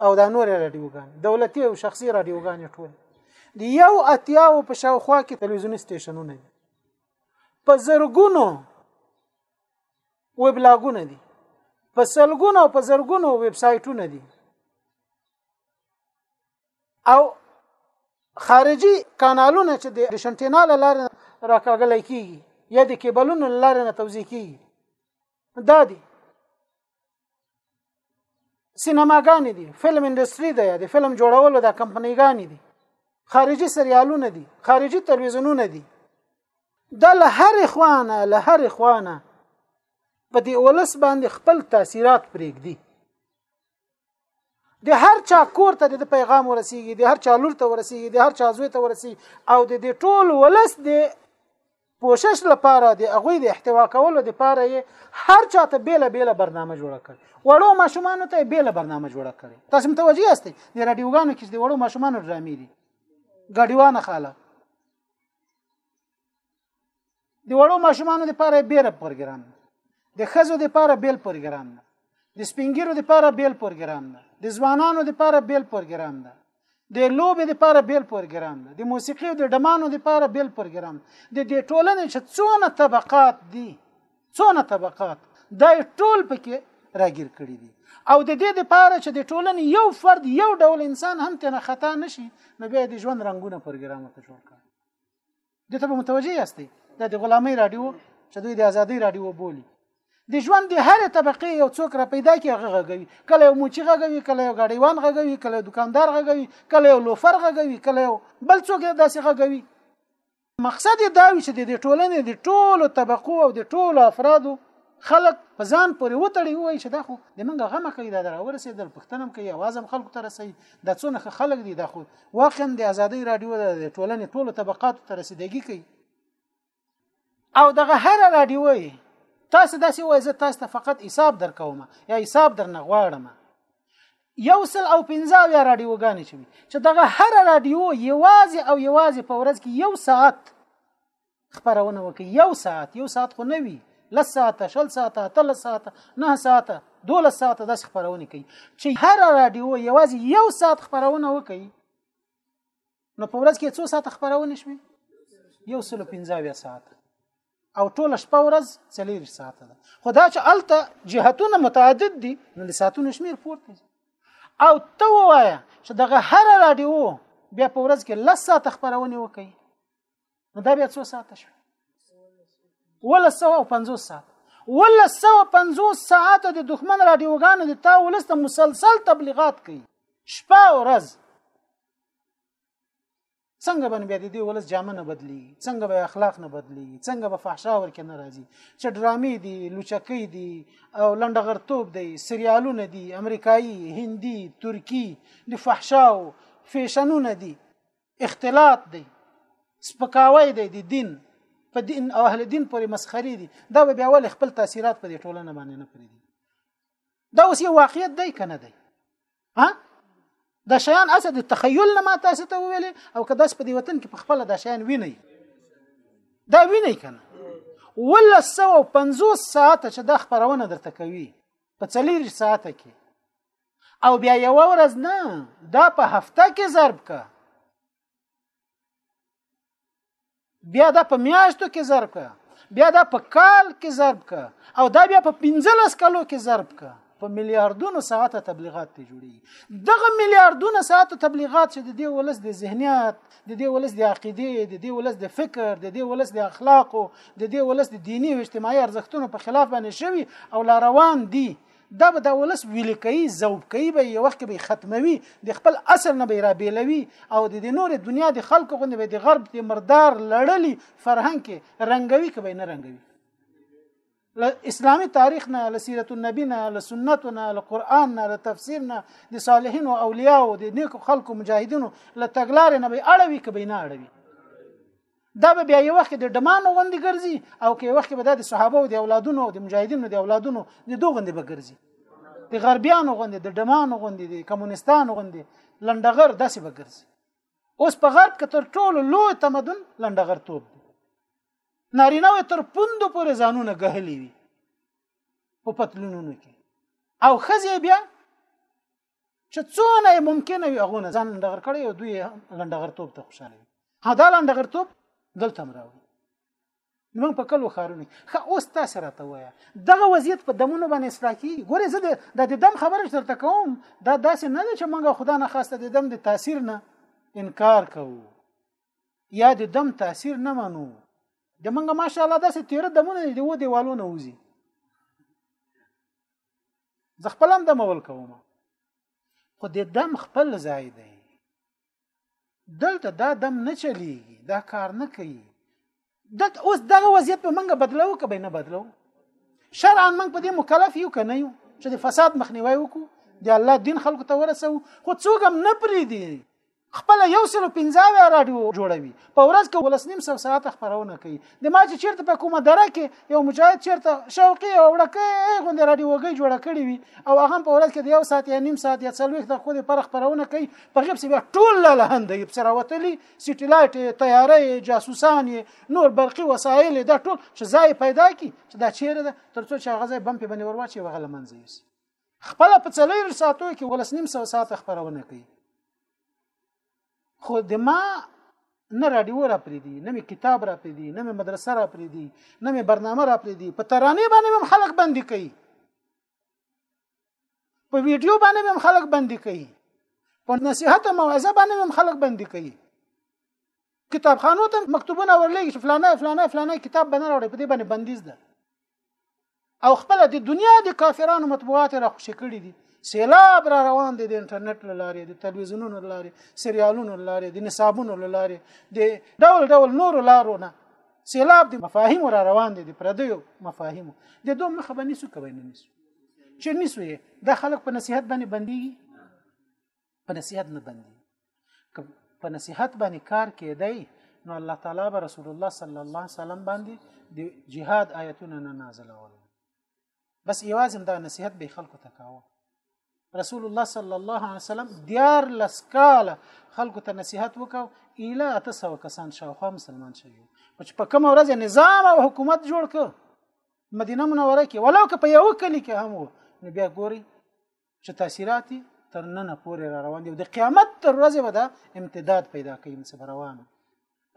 او دا نور رادیوګانې دولتي او شخصي رادیوګانې ټول د یو اتیاو په شاوخوا کې تلویزیوني سټیشنونه دي په زرګونو ویبلاګونه دي په سلګونو او په زرګونو ویب سایټونه دي او خارجي کانالونه چې د شنټینا لاره راکاګل کیږي یا د کیبلونو لاره نه توزیع کیږي دا دي سینماګانې دي فلم انډستری ده د فلم جوړولو د کمپنیګانې دي خارجي سریالونه دي خارجي تلویزیونونه دي دا له هر خوانه له هر خوانه په دې ولس باندې خپل تاثیرات پرېږدي د هر چا کور ته د پیغام ورسیږي د هر چا لور ته ورسیږي د هر چا زوی ته ورسیږي او د دې ټول ولس د پوشش لپاره د هغه د احتوا کولو لپاره هر چا ته بیل بیل برنامه جوړ کړ وړو ماشومان ته بیل برنامه جوړ کړي تاسو متوجي یاست د رادیوګانو کې د وړو ماشومان ډرامې دي ګډیوانه خاله د وړو ماشومانو لپاره بیره پروګرام د خزو لپاره بیل پروګرام ده د سپینګیرو لپاره بیل پروګرام ده د ځوانانو لپاره بیل پروګرام ده د لوبې لپاره بیل پروګرام ده د موسیقي او د ډمانو لپاره بیل پروګرام د دې ټولنې چې څونه طبقات دي څونه طبقات دا ټول پکې راګیر کړی دي او د دې لپاره چې د ټولنې یو فرد یو ډول انسان هم تنه خطا نشي نو بیا د ژوند رنگونه پروګرام ته جوړ کړي دې ته به متوجه یاستئ دا د غلامۍ راډیو چې دوی د ازادۍ راډیو بولي د ژوند د هرې طبقې یو څوک را پیدا کی هغه غږوي کله یو موچی غږوي کله یو غړیوان غږوي کله یو دکاندار غږوي کله یو لوفر غږوي کله یو بل څوک داسې غږوي مقصد دا وي چې د ټولنې د ټولو طبقو او د ټولو افرادو خلک په ځان پورې وتړي وایي چې دا خو د منګه غمه کوي دا درورسېدل پښتنم کوي اوازم خلکو ته رسي دا څونه ښه خلک دي دا خو واقعا د ازادۍ رادیو د ټولنې ټولو طبقاتو ته رسیدګي کوي او دغه هر رادیو وي تاسو داسې وایي زه تاسو ته فقط حساب درکوم یا حساب درنه غواړم یو سل او پنځه یا رادیوګانې چې چې دغه هر رادیو یوازې او یوازې په ورځ کې یو ساعت خبرونه وکي یو ساعت یو ساعت خو نه وي لس ساعت شل ساعت تل ساعت نه ساعت دوله ساعت د خبرونه کوي چې هر رادیو یوازې یو ساعت خبرونه وکي نو په ورځ کې څو ساعت خبرونه شوي یو سل پنځه ساعت او ټول شپه ورځ څلور ساعت ده خدا چې الته جهتونه متعدد دي نو د ساعتونو شمیر پورته او ته وایې چې دغه هر رادیو بیا په ورځ کې لس ساعت خبرونه وکي نو دا بیا څو ساعت شو ولا 150 ساعت ولا 150 ساعت د دښمن رادیوګانو د تا ولست مسلسل تبلیغات کوي شپه او ورځ څنګه باندې بیا د دې ولس جامه نه بدلی څنګه به اخلاق نه بدلی څنګه به فحشا ورکه نه راځي چې ډرامې دي لوچکې دي او لنډغرتوب دی سریالونه دي امریکایي هندي ترکی د فحشا او فیشنونه دي اختلاط دی سپکاوی دی د دین په دین او اهل دین پورې مسخري دي دا به بیا ول خپل تاثیرات په دې ټولنه باندې نه پرې دي دا اوس یو واقعیت دی کنه دی ها دا شیان اسه د تخیل نه ما تاسو ته ویل او که داس په دې وطن کې په خپل دا شیان ویني دا ویني کنه ولا 150 ساعت چې دا خبرونه درته کوي په 40 ساعت کې او بیا یو ورځ نه دا په هفته کې ضرب کا بیا دا په میاشتو کې ضرب کا بیا دا په کال کې ضرب کا او دا بیا په 15 کالو کې ضرب کا په میلیارډونو ساعته تبلیغات ته جوړي دغه میلیارډونو ساعته تبلیغات چې د دې ولس د ذهنیت د دې ولس د عقیده د دې ولس د فکر د دې ولس د اخلاقو د دې ولس د دینی او اجتماعي ارزښتونو په خلاف باندې شوی او لا روان دي دا به د ولس ویلي کوي ذوب کوي به یو وخت به ختموي د خپل اصل نه به را بیلوي او د نور دنیا د خلکو غوندې به د غرب د مردار لړلی فرهنګ کې رنګوي که به نه رنګوي له اسلامي تاریخ نه له سیرت النبی نه له سنت نه له قران نه له تفسیر نه د صالحین او اولیاء او د نیکو خلکو مجاهدینو له تګلارې نه به اړوي که به نه اړوي دا به بیا یو وخت د ډمانو غوندې ګرځي او کې وخت به د صحابه او د اولادونو او د مجاهدینو د اولادونو د دوه غوندې به ګرځي د غربیانو غوندې د ډمانو غوندې د کمونستانو غوندې لنډغر داسې به ګرځي اوس په غرب کې تر ټولو لوی تمدن لنډغر توب دی نارینه وي تر پوندو پورې ځانونه ګهلي وي په پتلونونو کې او خزه بیا چې څونه ممکن وي هغه نه ځان لنډغر کړي او دوی لنډغر توپ ته خوشاله وي هدا لنډغر توپ دلته مراوي موږ په کلو خارونه خو اوس تاسو راته وایي دغه وضعیت په دمونو باندې اصلاح کی ګوره زه د دم خبره درته کوم دا داسې نه ده چې موږ خدا نه خواسته د دم د تاثیر نه انکار کوو یا د دم تاثیر نه منو د منګه ماشاءالله داسې تیر دمونه دی وو دیوالونه وزي زه خپل هم دمول کوم خو د دم خپل ځای دی دلته دا دم نه چلیږي دا کار نه کوي دلته اوس دغه وضعیت په منګه بدلو که به نه بدلو شرعا موږ په دې مکلف یو که نه یو چې د فساد مخنیوی وکړو د الله دین خلکو ته ورسو خو څوک هم نه پریدي خپل یو سل او پنځه اویا راډیو جوړوي په ورځ کې ولس نیم سل ساعت خپرونه کوي د ما چې چیرته په کومه دره کې یو مجاهد چیرته شوقي او وړکه غوندې راډیوګي جوړه کړې وي او هغه په ورځ کې د یو ساعت یا نیم ساعت یا څلوېښت دقیقو لپاره خپرونه کوي په غیب بیا ټول له هند یې سره وتلي سټیلایټ طیارې جاسوسان نور برقي وسایل دا ټول چې ځای پیدا کی چې دا چیرې ده ترڅو چې هغه ځای بم په باندې ورواچي وغه لمنځي خپل په څلور ساعتو کې ولس نیم سو ساعت خبرونه کوي خو د ما نه رادیو را پری دی نه می کتاب را پری دی نه می مدرسه را پری دی نه می برنامه را پری دی په ترانه باندې هم خلک بندي کوي په ویډیو باندې هم خلک بندي کوي په نصيحت او موعظه باندې هم خلک بندي کوي کتابخانو ته مکتوبونه ورلېږي چې فلانه فلانه فلانه کتاب بنه راوړي په دې باندې بندیز ده او خپل د دنیا د کافرانو مطبوعات را خوشې کړي دي سیلاب را روان دی د انټرنیټ لارې د تلویزیونونو لارې سریالونو لارې د نصابونو لارې د ډول ډول نورو لارو نه سیلاب د مفاهیم را روان دی د پردیو مفاهیم د دوه مخه باندې څه کوي نه نیسو چې نیسو یې د خلک په نصیحت باندې بنديږي په نصیحت نه بندي که په نصیحت باندې کار کېدی نو الله تعالی به رسول الله صلی الله علیه وسلم باندې د جهاد آیتونه نه نازلول بس یوازې دا نصیحت به خلکو ته کاوه رسول الله صلی الله علیه وسلم دیار لسکاله خلکو ته نصیحت وکاو اله اته سو کسان شاوخوا مسلمان شوی او چې په کوم ورځ نظام او حکومت جوړ ک مدینه منوره کې ولو که په یو کلی کې هم وو نو بیا ګوري چې تاثیرات تر نن پورې را روان دي د قیامت تر ورځې به دا امتداد پیدا کوي څه روانه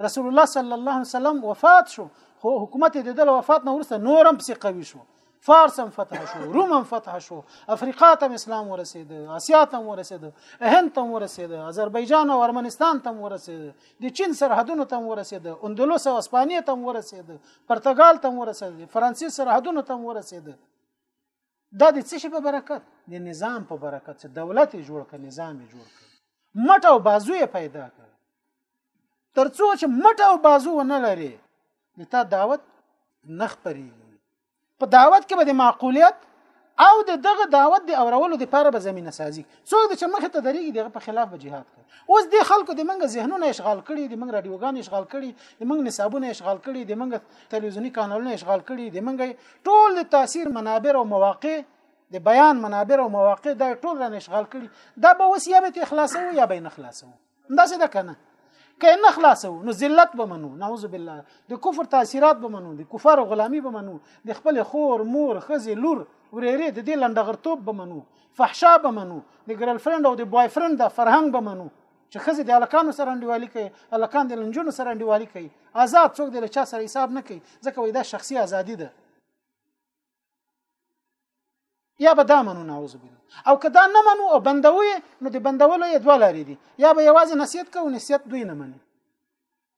رسول الله صلی الله علیه وسلم وفات شو خو حکومت د دل وفات نه ورسته نورم پسې قوي شو فارس هم فتح شو روم هم فتح شو افریقا ته اسلام ورسید آسیا ته ورسید هند ته ورسید آذربایجان او ارمنستان ته ورسید د چین سرحدونو ته ورسید اندلس او اسپانیا ته ورسید پرتګال ته ورسید فرانسې سرحدونو ته ورسید دا د څه شي په برکت د نظام په برکت چې دولت یې جوړ کړ نظام یې جوړ کړ مټ او بازو یې پیدا کړ ترڅو چې مټ او بازو ونه لري د تا دعوت نه خپرېږي په دعوت کې به د معقولیت او د دغه دعوت د اورولو لپاره به زمينه سازي څوک چې مخ ته درېږي دغه په خلاف به جهاد کوي اوس د خلکو د منګه ذهنونه اشغال کړي د منګه رادیوګان اشغال کړي د منګه نصابونه اشغال کړي د منګه تلویزیونی کانالونه اشغال کړي د منګه ټول د تاثیر منابر او مواقع د بیان منابر او مواقع دا ټول را نشغال کړي دا به وس یا به اخلاصو یا به نه خلاصو دا څه ده کنه که نه خلاصو نو ذلت به منو نعوذ بالله د کفر تاثیرات به منو د کفار غلامی به منو د خپل خور مور خزي لور ورېره د دې لندغرتوب به منو فحشا به منو د ګرل فرند او د بوای فرند د فرهنګ به منو چې خزه د الکانو سره انډیوالي کوي الکان د لنجونو سره انډیوالي کوي آزاد څوک د چا سره حساب نه کوي ځکه وای دا شخصي ازادي ده یا به دا منو نعوذ بالله او که دا نه منو او بندوي نو د بندولو یې دوه لارې دي یا به یوازې نصیحت کوو نصیحت دوی نه مني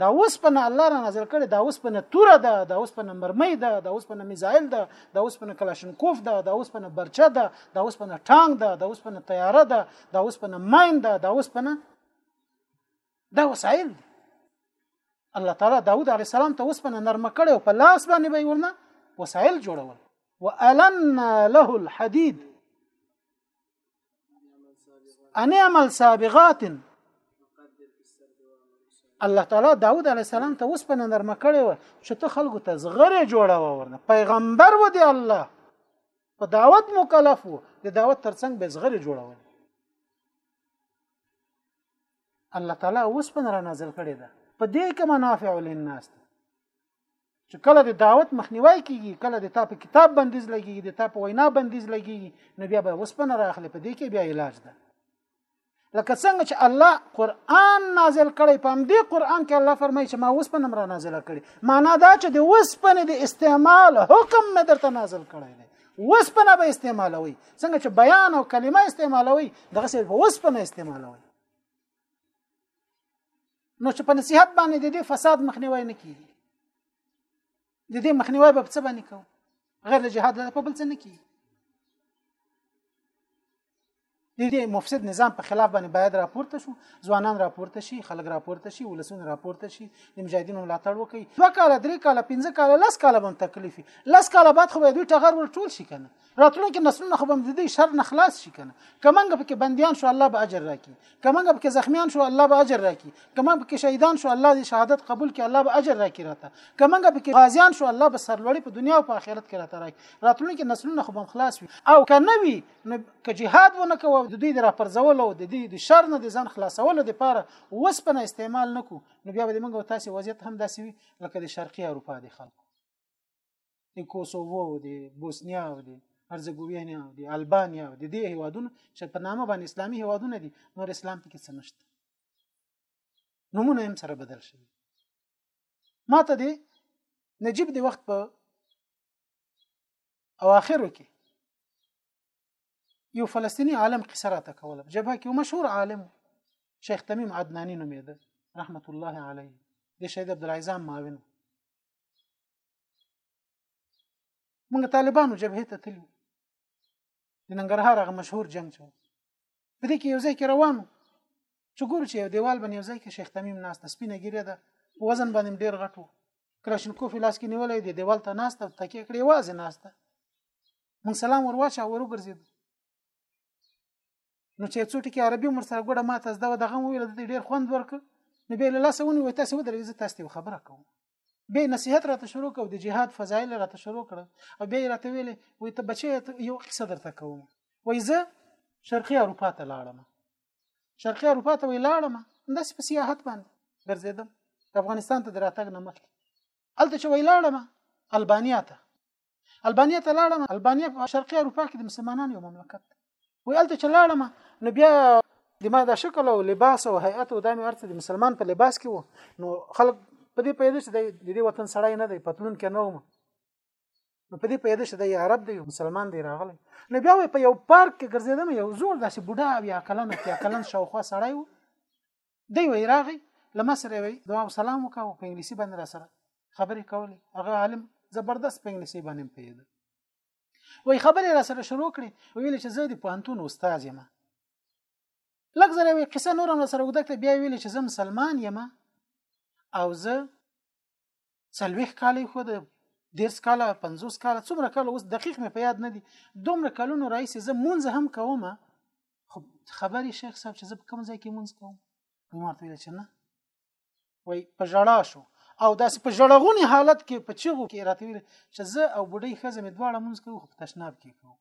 دا اوس په الله را نازل کړي دا اوس په توره ده دا اوس په مرمۍ ده دا اوس په میزایل ده دا اوس په کلاشنکوف ده دا اوس په برچه ده دا اوس په ټانګ ده دا اوس په طیاره ده دا اوس په ماین ده دا اوس په دا وسایل دي الله تعالی داوود علی السلام ته اوس په نرمه کړي او په لاس باندې به ورنه وسایل جوړول والن له الحديد ان عمل سابغات الله تعالی داوود علی السلام ته اوس په نرمه کړی و چې ته خلکو ته زغره جوړاوه ورنه پیغمبر و دی الله په دعوت مکلف و د دعوت ترڅنګ به زغره جوړاوه الله تعالی اوس په نرمه نازل کړی ده په دې کې منافع للناس چې کله د دعوت مخنیوي کیږي کله د تا په کتاب بندیز لګیږي د تا په وینا بندیز لګیږي نو بیا به وسپنه راخلي په دې کې بیا علاج ده لکه څنګه چې الله قران نازل کړي په دې قران کې الله فرمایي چې ما وسپنه مرا نازل کړي معنا دا چې د وسپنه د استعمال حکم مې درته نازل کړي دی وسپنه به استعمالوي څنګه چې بیان او کلمه استعمالوي دغه څه به وسپنه استعمالوي نو چې په نصيحت باندې د دې فساد مخنیوي نه کیږي د دې مخنیوي به څه باندې کوو غیر د جهاد له په بل څه نه کیږي د دې مفسد نظام په خلاف باندې باید راپورته شو ځوانان راپورته شي خلک راپورته شي ولسونه راپورته شي د مجاهدینو ملاتړ وکړي دوه کاله درې کاله پنځه کاله لس کاله به تکلیفي لس کاله بعد خو به دوی ټغر ور ټول شي کنه راتلونکي نسلونه خو به د دې شر نه خلاص شي کنه کمنګ پکې بنديان شو الله به اجر راکړي کمنګ پکې زخمیان شو الله به اجر راکړي کمنګ پکې شهیدان شو الله دې شهادت قبول کړي الله به اجر راکړي راته کمنګ پکې غازیان شو الله به سرلوړي په دنیا او په آخرت کې راته راکړي راتلونکي نسلونه خو به خلاص وي او که نه وي نو که جهاد ونه کوو د دوی د راپرځولو د دوی د شر نه د ځان خلاصولو لپاره وسپنه استعمال نکو نو بیا به موږ تاسو وضعیت هم داسې وي لکه د شرقي اروپا د خلکو د کوسوو او د بوسنیا او د هرزګوینیا او د البانیا او د دې هیوادونو چې په نامه باندې اسلامي هیوادونه دي نور اسلام پکې څه نشته نمونه هم سره بدل شوی ما ته دی نجیب د وخت په اواخرو کې یو فلسطینی عالم قصه راته کوله جبهه کې مشهور عالم شیخ تمیم عدنانی نومېده رحمت الله علیه د شهید عبدالعزام معاون موږ طالبانو جبهه ته تلو د ننګرهار هغه مشهور جنگ شو په دې کې یو ځای کې روانو چې ګورو چې یو دیوال باندې یو ځای کې شیخ تمیم ناست سپینه ګیره ده په وزن باندې ډیر غټو کراشنکوف لاس کې نیولې دی دیوال ته ناست تکیه کړې وازه ناست مون سلام ورواچا ورو ګرځید نو چې څو ټکی عربي مر سره ګوډه ما تاسو دا دغه ویل د ډیر خوند ورک نو به له لاسه ونی وای تاسو ودرې زه تاسو خبره کوم به نصيحت راته شروع کو د جهاد فضایل راته شروع کړ او به راته ویل وای ته بچي یو قصه درته کوم وای زه شرقي اروپا ته لاړم شرقي اروپا ته وی لاړم داسې په سیاحت باندې ګرځیدم افغانستان ته دراتګ نه مخکې هلته چې وی لاړم البانیا ته البانیا ته لاړم البانیا په شرقي اروپا کې د مسلمانانو یو مملکت دی وی هلته چې لاړم نو بیا د ما دا شکل او لباس او هیئت او دا مې ورته د مسلمان په لباس کې وو نو خلک په دې پیدا چې د دې وطن سړی نه دی پتلون کې نه وم نو په دې پیدا چې د عرب دی مسلمان دی راغلی نو بیا په یو پارک کې ګرځېدم یو زوړ داسې بوډا او یا کلن یا کلن شاوخوا سړی وو دی وی راغی لما سره وی دوه سلام وکاو په انګلیسي باندې را سره خبرې کولې هغه عالم زبردست په انګلیسي باندې پیدا وی خبرې را سره شروع کړې ویل چې زه د پوهنتون استاد یم لږ زره وی قصه نور هم سره وګدکته بیا ویل چې زه مسلمان یم او زه څلوېښت کاله یې ښوده دېرش کاله پنځوس کاله څومره کاله اوس دقیق مې په یاد نه دي دومره کلونو راهیسې زه مونځ هم کوم خو خبرې شیخ صاحب چې زه په کوم ځای کې مونځ کوم نو ما ورته ویل چې نه وایي په ژړا شو او داسې په ژړغوني حالت کې په چیغو کې راته ویل چې زه او بوډۍ ښځه مې دواړه مونځ کوو خو په تشناب کې کوو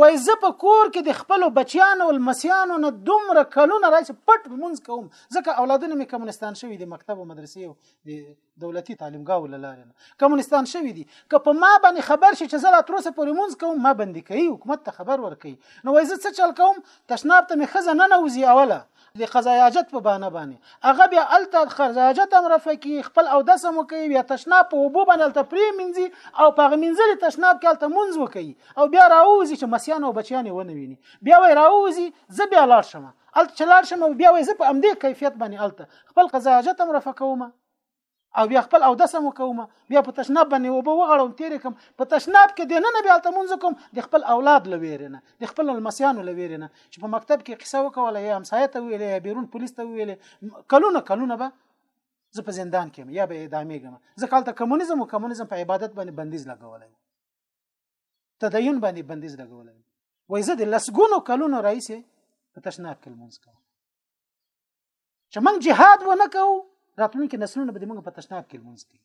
وای زه په کور کې د خپل بچیانو او مسیانو نه دومره کلونه راځي پټ مونږ کوم ځکه اولادونه مې کمونستان شوی دي مکتب او مدرسې او د دولتي تعلیمګاو لاره نه کمونستان شوی دي که په ما باندې خبر شي چې زه لا تر اوسه پورې مونږ کوم ما باندې کوي حکومت ته خبر ورکړي نو وای زه څه چل کوم تشناب ته مې خزه نه نوځي اوله د قضای حاجت په بانه باندې هغه بیا الته قضای حاجت هم رفع کی خپل او دسه مو کوي بیا تشناب په وبو باندې الته پری منځي او په غمنځل تشناب کې الته منځ وکي او بیا راوځي چې مسیان او بچیان ونه ویني بیا وای راوځي زه بیا لاړ شم الته چلاړ شم بیا وای زه په امدې کیفیت باندې الته خپل قضای حاجت هم رفع کوم او بیا خپل او دسم وکوم بیا په تشناب باندې وبو وغړم تیر کوم په تشناب کې دینه نه بیا تمونځ کوم د خپل اولاد لویرنه د خپل المسیانو لویرنه چې په مکتب کې قصه وکوله یا همسایه ته ویلې یا بیرون پولیس ته ویلې کلونه کلونه به زه په زندان کې یا به اعدامې ګم زه کالته کمونیزم او کمونیزم په عبادت باندې بندیز لګولای تدین باندې بندیز لګولای وای زه د لسګونو کلونو رئیس په تشناب کې لمونځ کوم چې موږ جهاد و نه کوو راتلونکي نسلونه به موږ په تشناب کې لمونځ کوي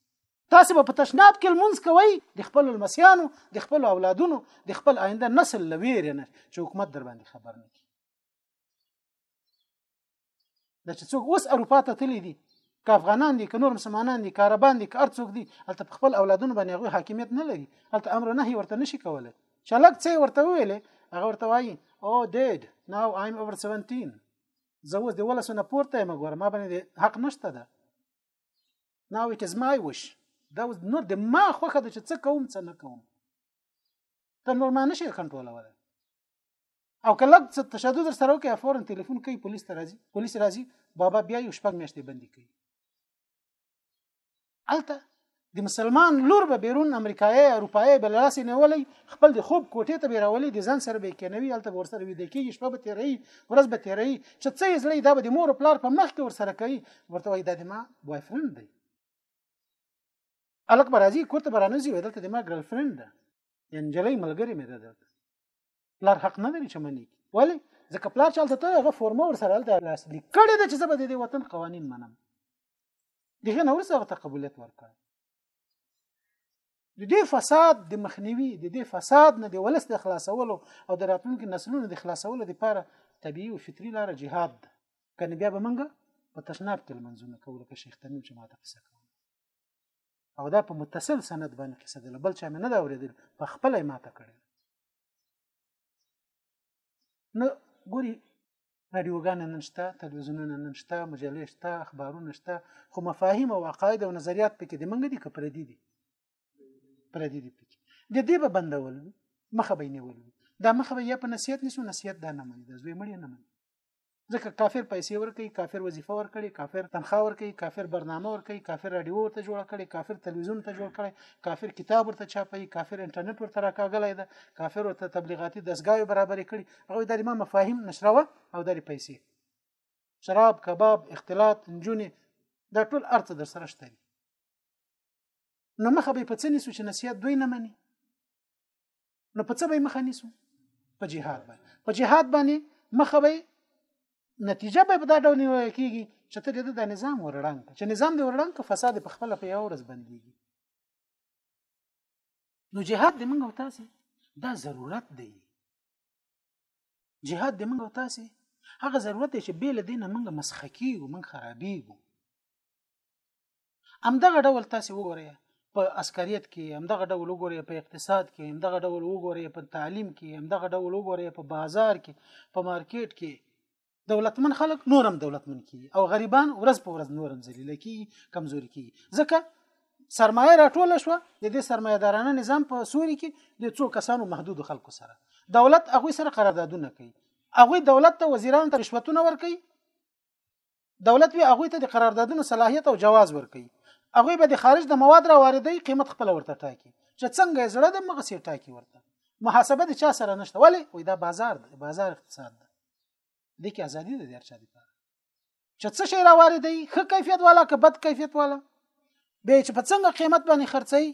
تاسو به په تشناب کې لمونځ کوئ د خپل المسیانو د خپل اولادونو د خپل آینده نسل لویر نه چې حکومت در باندې خبر نه کی دا چې څوک اوس اروپا ته تللی دي که افغانان دي که نور مسلمانان دي که عربان دي که هر څوک دي هلته په خپل اولادونو باندې هغوی حاکمیت نه لري هلته امر نهي ورته نشي کولی چې هلک څه یې ورته وویلې هغه ورته وایي او ډیډ ناو ایم اوور سیونټین زه اوس د ولس نه پورته یم ګوره ما باندې حق نشته ده ناو اټ از مای وش دا اوس نور د ما خوخه ده چې څه کوم څه نه کوم ته نور ما نشي کنټرولولی او کله څه تشدد سره وکي فورن ټلیفون کوي پولیس ته راځي پولیس راځي بابا بیا یو شپږ میاشتې بندي کوي الته د مسلمان لور به بیرون امریکایي اروپایي بل لاس نه ولي خپل د خوب کوټې ته بیراولي د ځان سره به کینوي الته ور سره وي د کېږي شپه به تیري ورځ به تیري چې څه یې زړه دا به د مور پلار په مخ کې ور سره کوي ورته وایي دا د ما بوای فرند دی الک برازي کوته برانوزي ودلته د ما ګرل فرند ده یعنی جلې ملګری مې ده دلته پلار حق نه لري چې منی ولی ځکه پلار چالت ته هغه فورمه ور سره د لاس لیک کړي د چې زبر د وطن قوانين منم دغه نور سره تقبلیت ورکړي د دې فساد د مخنیوي د دې فساد نه د ولس د خلاصولو او د راتلونکو نسلونو د خلاصولو لپاره طبيعي او فطري لار جهاد ده کنه بیا به منګه په تشناب کې منځونه کوله که شیخ تنو چې ماته قصه کوله او دا په متصل سند باندې قصه ده بل چا مې نه دا اورېدل په خپل یې ماته کړې نو ګوري رادیوګان نن شته تلویزیونونه نن شته مجلې شته اخبارونه شته خو مفاهیم او عقاید او نظریات پکې د منګ دي که پردي دي پردي دي پکې د دې به بندول مخه به نیول دا مخه به یا په نصیحت نسو نصیحت دا نه مني د زوی مړی نه مني ځکه کافر پیسې ورکړي کافر وظیفه ورکړي کافر تنخواه ورکړي کافر برنامه ورکړي کافر رادیو ورته جوړ کړي کافر تلویزیون ته جوړ کړي کافر کتاب ورته چاپي کافر انټرنیټ ورته راکاګلای ده کافر ورته تبلیغاتي دستګاوې برابرې کړي هغه د ما مفاهیم نشراوه او د پیسې شراب کباب اختلاط نجونې دا ټول ارته در سره شته نو مخه به په څه نیسو چې نصیحت دوی نه مني نو په څه به مخه نیسو په جهاد باندې په جهاد باندې مخه به نتیجه به دا ډول نیول کیږي چې ته د نظام ورړنګ چې نظام دی ورړنګ که فساد په خپل په یو ورځ بنديږي نو جهاد د منګو تاسو دا ضرورت دی جهاد د منګو تاسو هغه ضرورت دی چې بیل دینه منګه مسخه کیږو منګ خرابېږو همدغه ډول تاسو وګورئ په عسکریت کې همدغه ډول وګورئ په اقتصاد کې همدغه ډول وګورئ په تعلیم کې همدغه ډول وګورئ په بازار کې په مارکیټ کې دولتمن خلک نورم دولتمن کی او غریبان ورځ په ورځ نورم ذلیل کی کمزوري کی ځکه سرمایه راټوله شو د دې سرمایدارانه نظام په سوري کې د څو کسانو محدود خلکو سره دولت هغه سره قراردادونه کوي هغه دولت ته وزیران ته رشوتونه ورکوي دولت وی هغه ته د قراردادونو صلاحیت او جواز ورکړي هغه به د خارج د مواد را واردي قیمت خپل ورته ټاکي چې څنګه زړه د مغه سي ټاکي ورته محاسبه د چا سره نشته ولی وای دا بازار دی بازار اقتصاد دی د کې ازادي ده هر چا دي چې څه شي را واردي ښه کیفیت والا که بد کیفیت والا به چې په څنګه قیمت باندې خرڅي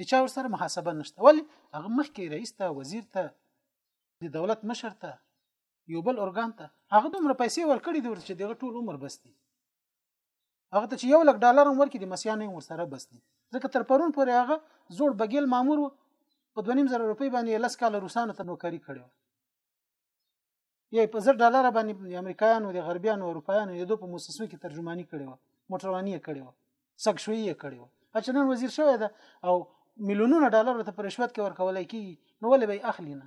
د چا ور سره محاسبه نشته ولی هغه مخکې رئیس ته وزیر ته د دولت مشر ته یو بل ارګان ته هغه دومره پیسې ورکړي دي چې دغه ټول عمر بس دي هغه ته چې یو لک ډالر هم ورکړي دي مسیان هم ورسره بس دي ځکه تر پرون پورې هغه زوړ بګیل مامور و په 2000 روپۍ باندې لس کال روسانو ته نوکری کړو یې په زر ډالر باندې د امریکایانو د غربیانو او اروپایانو د دوه په موسسو کې ترجمانی کړو موټروانی یې کړو سګ شوی یې کړو اچنن وزیر شوی ده او میلیونونه ډالر ته پر رشوت کې ورکول کیږي نو ولې به اخلي نه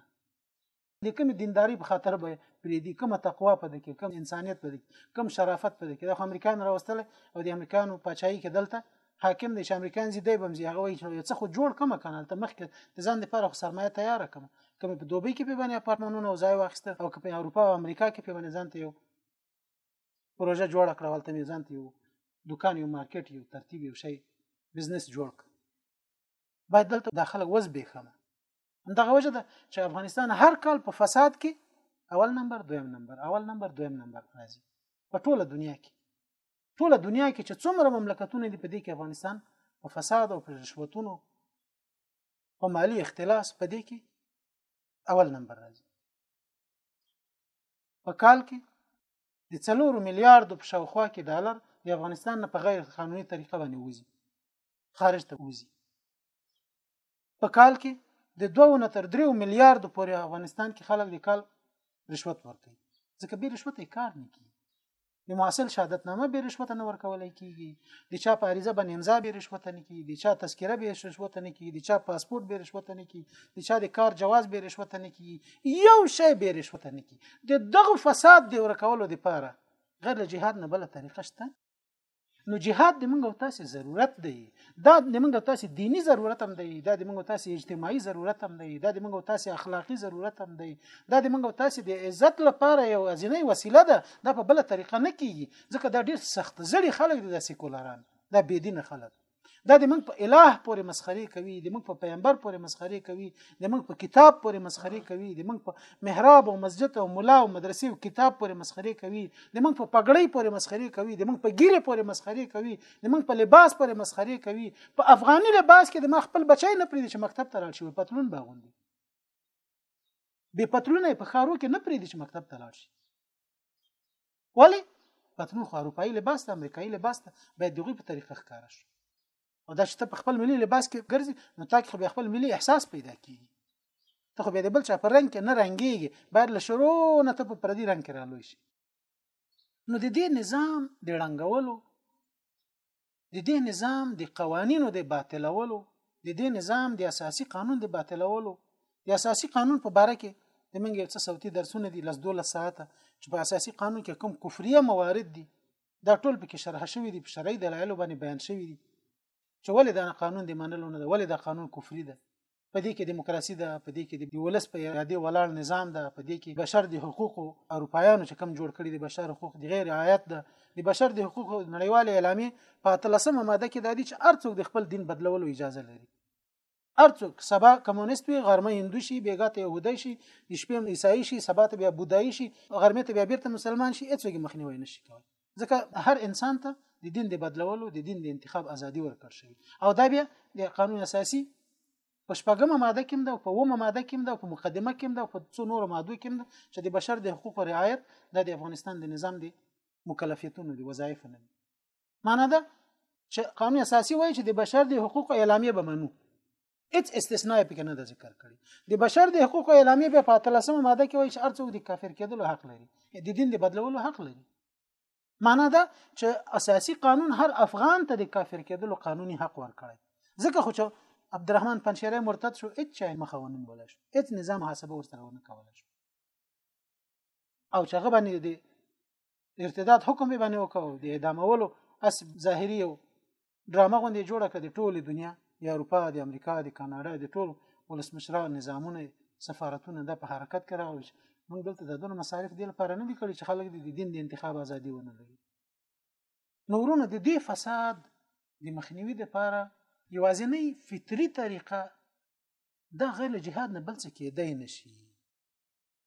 د کوم دینداری په خاطر به پرې دی کوم تقوا پد کې کوم انسانیت پد کې کوم شرافت پد کې د امریکایان راوستل او د امریکایانو پچای کې دلته حاکم دی چې امریکایان زی دی بمزي هغه وایي چې یو څه خو جوړ کوم کنال ته مخکې د ځان لپاره خو سرمایه تیار کوم کوم په دوبۍ کې په باندې اپارتمانونه او ځای واخیست او په اروپا او امریکا کې په باندې ځان ته یو پروژه جوړ کړه ولته مې ځان ته یو دکان یو مارکیټ یو ترتیب یو شی بزنس جوړ کړ باید دلته د خلک وزبېښم همدغه وجه ده چې افغانستان هر کال په فساد کې اول نمبر دویم نمبر اول نمبر دویم نمبر راځي په ټوله دنیا کې ټوله دنیا کې چې څومره مملکتونه دي په دې کې افغانستان په فساد او په رشوتونو په مالی اختلاس په دې کې اول نمبر راځي په کال کې د څلورو میلیارډو په شاوخوا کې ډالر د افغانستان نه په غیر قانوني طریقه باندې وځي خارج ته وځي په کال کې د 2 نه تر 3 میلیارډ پورې افغانستان کې خلک د کال رشوت ورکوي ځکه به رشوت یې کار نه کوي د محصل شهادت نامه به رشوت نه ورکولای کیږي د چا په عریضه باندې امضا به رشوت نه کیږي د چا تذکره به رشوت نه کیږي د چا پاسپورت به رشوت نه کیږي د چا د کار جواز به رشوت نه کیږي یو شی به رشوت نه کیږي د دغه فساد دی ورکولو لپاره غیر جهاد نه بل طریقه شته نو جهاد د موږ تاسو ضرورت دی دا د موږ تاسو دینی ضرورت هم دی دا د موږ تاسو اجتماعي ضرورت هم دی دا د موږ تاسو اخلاقی ضرورت هم دی دا د موږ تاسو د عزت لپاره یو ازینی وسیله ده دا په بل طریقه نه کیږي ځکه دا ډیر سخت زړی خلک دي د سیکولران دا بيدینه خلک دا د موږ په الٰه پورې مسخري کوي د موږ په پیغمبر پورې مسخري کوي د موږ په کتاب پورې مسخري کوي د موږ په محراب او مسجد او مولا او مدرسې او کتاب پورې مسخري کوي د موږ په پګړۍ پورې مسخري کوي د موږ په ګیره پورې مسخري کوي د موږ په لباس پورې مسخري کوي په افغاني لباس کې د ما خپل بچی نه پریږدي چې مکتب ته لاړ شي پتلون باغوندي بې پتلونه په خارو کې نه پریږدي چې مکتب ته لاړ شي ولی پتلون خو اروپאי لباس ده امریکایي لباس ده باید دغه په طریقه ښکار شي او دا چې ته په خپل ملي لباس کې ګرځي نو تا کې خو بیا خپل ملي احساس پیدا کیږي ته خو بیا د بل چا په رنګ کې نه رنګيږي باید له شروع نه ته په پردي رنګ کې رالوي شي نو د دې نظام د رنګولو د دې نظام د قوانینو د باطلولو د دې نظام د اساسي قانون د باطلولو د اساسي قانون په باره کې د منګ یو څه صوتي درسونه دي لس دوله ساعته چې په اساسي قانون کې کوم کفریه موارد دي دا ټول پکې شرح شوی دي په شرعي دلایلو باندې بیان شوی دي چې ولې دا قانون د منلو نه ده ولې دا قانون کفري ده په دې کې دیموکراسي ده په دې کې د ولس په ارادې ولاړ نظام ده په دې کې بشر د حقوقو اروپایانو چې کم جوړ کړي د بشر حقوق د غیر رعایت ده د بشر د حقوقو نړیوال اعلامیه په اتلسمه ماده کې د دې چې ارڅوک د خپل دین بدلولو اجازه لري ارڅوک سبا کمونیست وي غرمه هندو شي بیګا ته يهودي شي د شپې عیسائی شي سبا ته بیا بودایی شي غرمه ته بیا بیرته مسلمان شي هیڅوګ مخنیوي نشي کوي ځکه هر انسان ته د دین د بدلولو د دین د انتخاب ازادي ورکړ شي او دا بیا د قانون اساسي په شپږمه ماده کې ده او په اومه ماده کې ده او په مقدمه کې ده او په څو نورو مادو کې ده چې د بشر د حقوقو رعایت د افغانستان د نظام د مکلفیتونو د وظایف نه دي معنا ده چې قانون اساسي وایي چې د بشر د حقوقو اعلامیه به منو هیڅ استثناء پکې نه ده ذکر کړی د بشر د حقوقو اعلامیه بیا په 13مه ماده کې وایي چې ارڅوک د کافر کېدلو حق لري د دین د بدلولو حق لري معنا دا چې اساسي قانون هر افغان ته د کافر کېدلو قانوني حق ورکړي ځکه خو چې عبدالرحمن پنشيري مرتد شو هیڅ چا مخه ونه بوله شو هیڅ نظام حسابه ورسره ونه کوله شو او چې هغه باندې د ارتداد حکم به باندې وکاو د اعدامولو اس ظاهري یو ډرامه غوندې جوړه کړه د ټوله دنیا د اروپا د امریکا د کاناډا د ټول ولسمشران نظامونه سفارتونه د په حرکت کې راغلي موږ دلته د دونه مصارف دی لپاره نه لیکل چې خلک د دین د انتخاب ازادي ونه لري نورونه د دې فساد د مخنیوي لپاره یوازینی فطری طریقه د غیر جهاد نه بل څه کېدای نشي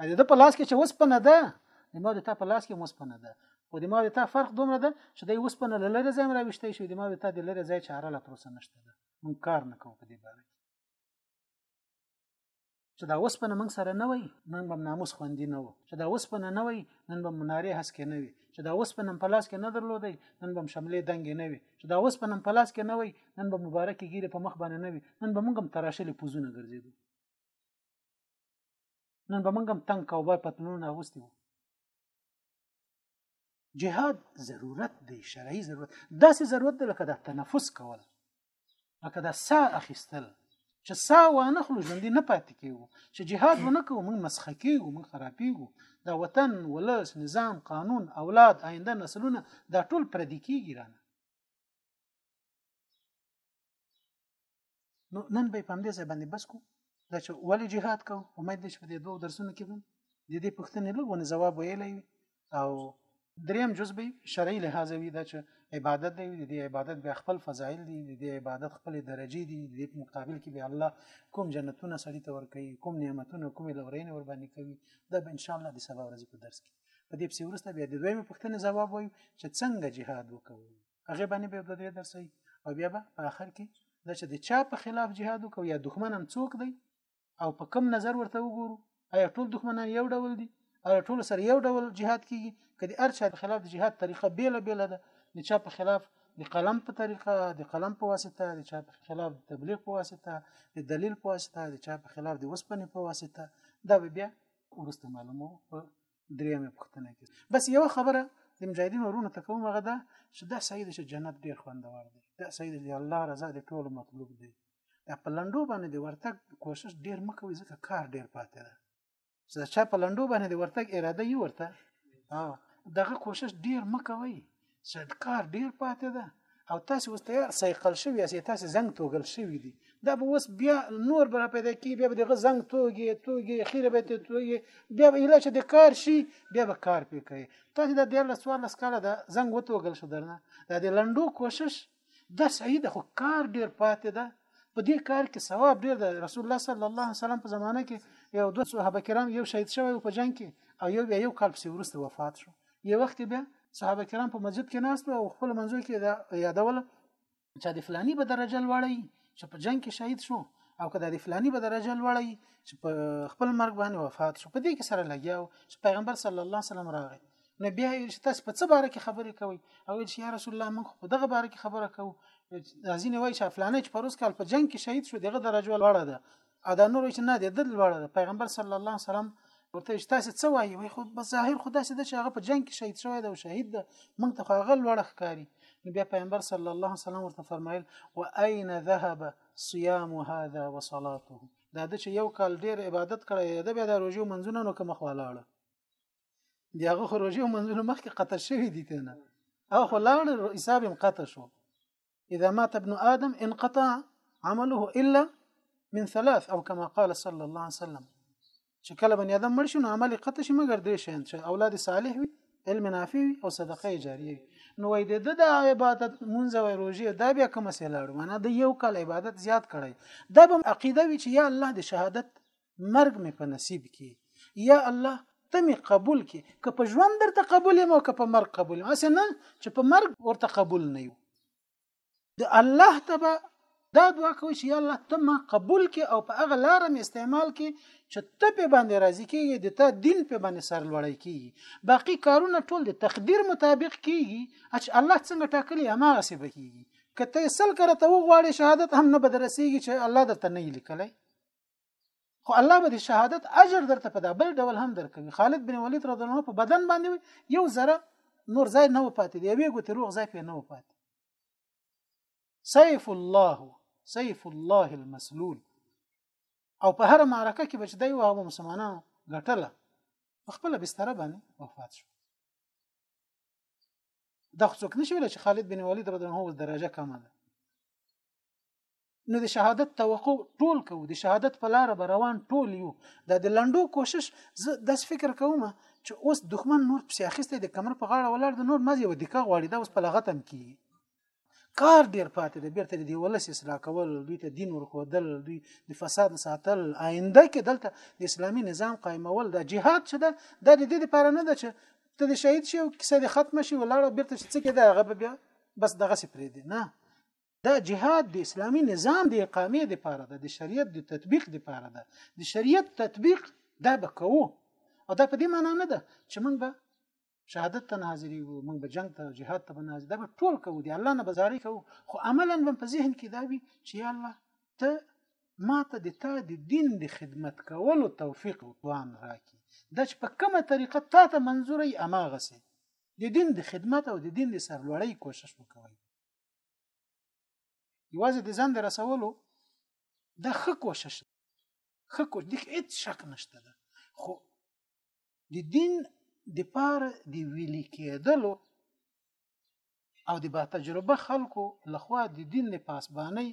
ا دې په لاس کې چې وسپنه ده د ما د تا په لاس کې وسپنه ده خو د ما د تا فرق دومره ده چې د وسپنه له لرې ځای راوښتې شي د ما د تا د لرې ځای چاره لا پروسه نشته ده مونږ کار نه کوو په دې باره چې دا وسپنه موږ سره نه وای نن به ناموس خوندي نه و چې دا وسپنه نه وای نن به منارې هس کې نه وي چې دا وسپنه په لاس کې نه درلودای نن به شملې دنګ نه وي چې دا وسپنه په لاس کې نه وای نن به مبارکي ګیره په مخ باندې نه وي نن به موږ هم تراشلې پوزونه ګرځېدو نن به موږ هم تنګ کاوبای پتلونونه اغوستي وو جهاد ضرورت دی شرعي ضرورت داسې ضرورت دی لکه دا تنفس کول لکه دا ساه اخیستل چې ساه وانه خلو ژوندې نه پاتې کېږو چې جهاد ونه کوو موږ مسخه کېږو موږ خرابېږو دا وطن ولس نظام قانون اولاد آینده نسلونه دا ټول پردي کېږي رانه نو نن به په همدې ځای باندې بس کو دا چې ولې جهاد کو امید دې چې په دې دوه درسونو کې به د دې پوښتنې لږونه ځواب ویلی وي او دریم جز به شرعي لحاظ وي دا چې عبادت دی د دې عبادت به خپل فضایل دي د دې عبادت خپل درجه دي د دې مقابل کې به الله کوم جنتونه سړی ته ورکوي کوم نعمتونه کوم لورین ور باندې کوي دا به ان شاء الله د سبا ورځې په درس کې په دې پسې ورسته بیا د دویمې پوښتنې ځواب وایو چې څنګه جهاد وکړو هغه باندې به درې درس وي او بیا به په اخر کې دا چې د چا په خلاف جهاد وکړو یا دښمن هم څوک دی او په کم نظر ورته وګورو آیا ټول دښمنان یو ډول دي آیا ټول سره یو ډول جهاد کیږي کدي ارچا د خلاف د جهاد طریقه بیله بیله ده د چا په خلاف د قلم په طریقه د قلم په واسطه د چا په خلاف د تبلیغ په واسطه د دلیل په واسطه د چا په خلاف د وسپنې په واسطه دا بیا ورسته معلومه درېمه پوښتنه کې بس یو خبره د مجاهدین ورونه ته کوم هغه ده چې دا سید چې جنت ډیر خوندور دی دا سید دی الله رضا دی ټول مطلوب دی دا په لندو باندې د ورتګ کوشش ډیر مکوي ځکه کار ډیر پاتې ده چې دا چا په لندو باندې د ورتګ اراده یې ورته دغه کوشش ډیر مکوي چې کار ډیر پاتې ده او تاسو اوس تیار سایکل شوی یاست تاسو زنګ توګل شوی دی دا به اوس بیا نور بر پیدا کی بیا به دغه زنګ توګي توګي خیره به ته توګي بیا به اله چې د کار شي بیا به کار پې کوي تاسو د دې له سوال سکاله د زنګ وتوګل شو درنه د دې لندو کوشش دا صحیح ده خو کار ډیر پاتې ده په دې کار کې ثواب ډیر ده رسول الله صلی الله علیه وسلم په زمانه کې یو دوه صحابه کرام یو شهید شوی په جنگ کې او یو بیا یو کال پسې ورسته وفات شو یو وخت بیا صحابه کرام په مسجد کې ناست او خپل منځو کې دا یادول چې د فلانی په درجه لوړی چې په جنگ کې شهید شو او کدا د فلانی په درجه لوړی چې په خپل مرګ باندې وفات شو په دې کې سره لګیاو چې پیغمبر صلی الله علیه وسلم راغی نو بیا ویل چې تاسو په څه باره کې خبرې کوئ او ویل چې یا رسول الله موږ په دغه باره کې خبره کوو ځینې وایي چې فلانه چې پروس کال په جنگ کې شهید شو دغه درجه لوړه ده او دا نور چې نه دی د لوړه ده پیغمبر صلی الله علیه وسلم ورته چې تاسو څه وایي وای خو بس ظاهر خدا سي د چې هغه په جنگ کې شهید شوی دی او شهید ده موږ ته خو هغه لوړه ښکاری نو بیا پیغمبر صلی الله علیه وسلم ورته فرمایل و اين ذهب صيام هذا وصلاته دا د چې یو کال ډیر عبادت کړی دی بیا د روزو منځونه نو کوم خوالاړه دی هغه خو روژې منځونه مخکې قطع شوي دي که نه هغه خو لاړ حساب یې قطع شو اذا مات ابن آدم انقطع عمله الا من ثلاث او كما قال صلى الله عليه وسلم چې کله بنی آدم مړ شي نو عمل قطع شي مګر درې شیان چې اولاد صالح وي علم نافع وي او صدقه جاریه وي نو وای د د عبادت مونږ او روزي دا بیا کوم سلاړو معنا د یو کال عبادت زیات کړي دا به عقیده وي چې یا الله د شهادت مرګ مې په نصیب کې یا الله ته مې قبول کې که په ژوند درته قبول یم او که په مرګ قبول یم هسې نه چې په مرګ ورته قبول نه یو د الله ته به دا دعا کوي چې یا الله ته ما قبول کې او په هغه لار مې استعمال کې چې ته په باندې راضي کېږي د تا دین په باندې سرلوړی کېږي باقي کارونه ټول د تقدیر مطابق کېږي چې الله څنګه ټاکلي هماغه څه به کېږي که ته سل کړه ته وغواړې شهادت هم نه بدرسېږي چې الله درته نه لیکلی خو الله به د شهادت اجر درته په دبل ډول هم درکوي خالد بن ولید رضی الله عنه په بدن باندې یو ذره نور ځای نه و پاتې دی یوې ګوتې روغ ځای پې نه و پاتې سیف الله سیف الله المسلول او په هر معرکه کې بچ دی او هغه مسلمانانو ګټله په خپل بستر باندې وفات شو دا خو څوک نشي ویل چې خالد بن ولید رضی الله عنه درجه کمه ده نو د شهادت توقع ټول کو د شهادت په لار به روان ټول یو دا د لندو کوشش زه داس فکر کوم چې اوس دښمن نور پسې اخیسته د کمر په غاړه ولاړ د نور مزي و دکا غواړي دا اوس په لغت هم کی کار ډیر پاتې دی بیرته دی ولس اصلاح کول دوی ته دین ورکودل دوی د فساد ساتل آینده کې دلته د اسلامي نظام قائمول دا جهاد چې ده د دې لپاره نه ده چې ته د شهید شي او کیسه د ختم شي ولاړ بیرته چې څه کې ده هغه بیا بس دغه سي پرې دی نه دا جهاد د اسلامی نظام د اقامې لپاره ده د شریعت د تطبیق لپاره ده د شریعت تطبیق دا به کوو او دا په دې معنی نه ده چې موږ به شهادت ته حاضرې وو موږ به جنگ ته جهاد ته به حاضر دا به ټول کوو دی الله نه بازارې کوو خو عملا به په ذهن کې دا وي چې یا الله ته ما ته د تا د دین د خدمت کولو توفیق او توان راکې دا چې په کومه طریقه تا ته منظورې اماغه سي د دین د خدمت او د دین د سرلوړۍ کوشش وکوي یوازې د ځان د رسولو د ښه کوشش ښه کوشش د هیڅ شک نشته ده خو د دین د پاره د ویلي کېدلو او د با تجربه خلکو لخوا د دین د پاسبانۍ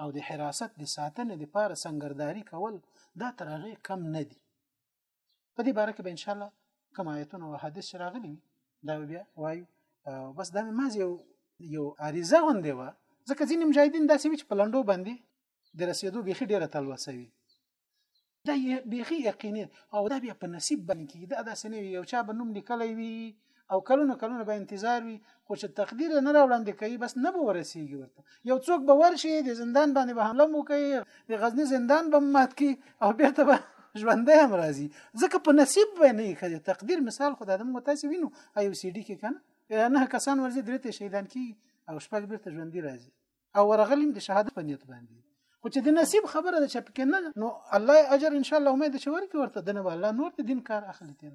او د حراست د ساتنې د پاره سنگرداری کول دا تر هغه کم نه دي په دې باره کې به ان شاء الله کوم آیتونه او حدیث راغلي وي دا بیا وایو بس دا ما یو یو عریضه غوندې و ځکه ځینې مجاهدین داسې وي چې په لنډو باندې د رسیدو بیخي ډیره تلوسه وي دا بیخي یقیني او دا بیا په نصیب باندې کیږي دا داسې نه وي یو چا به نوم لیکلی وي او کلونه کلونه به انتظار وي خو چې تقدیر نه راوړاندې کوي بس نه به ورسیږي ورته یو څوک به ورشي د زندان باندې به حمله وکړي د غزنی زندان به مات کی او بیرته به ژوندې هم راځي ځکه په نصیب به نه کړي تقدیر مثال خدای د موږ تاسو وینو ایو سی ډي کې کنه نه کسان ورځي درې ته شهیدان کی او شپږ بیرته ژوندې راځي او ورغلیم د شهادت په نیت باندې خو چې د نصیب خبره ده چې پکې نه نو الله اجر ان شاء الله امید چې ورکړي ورته دنه الله نور دین کار اخلي تیر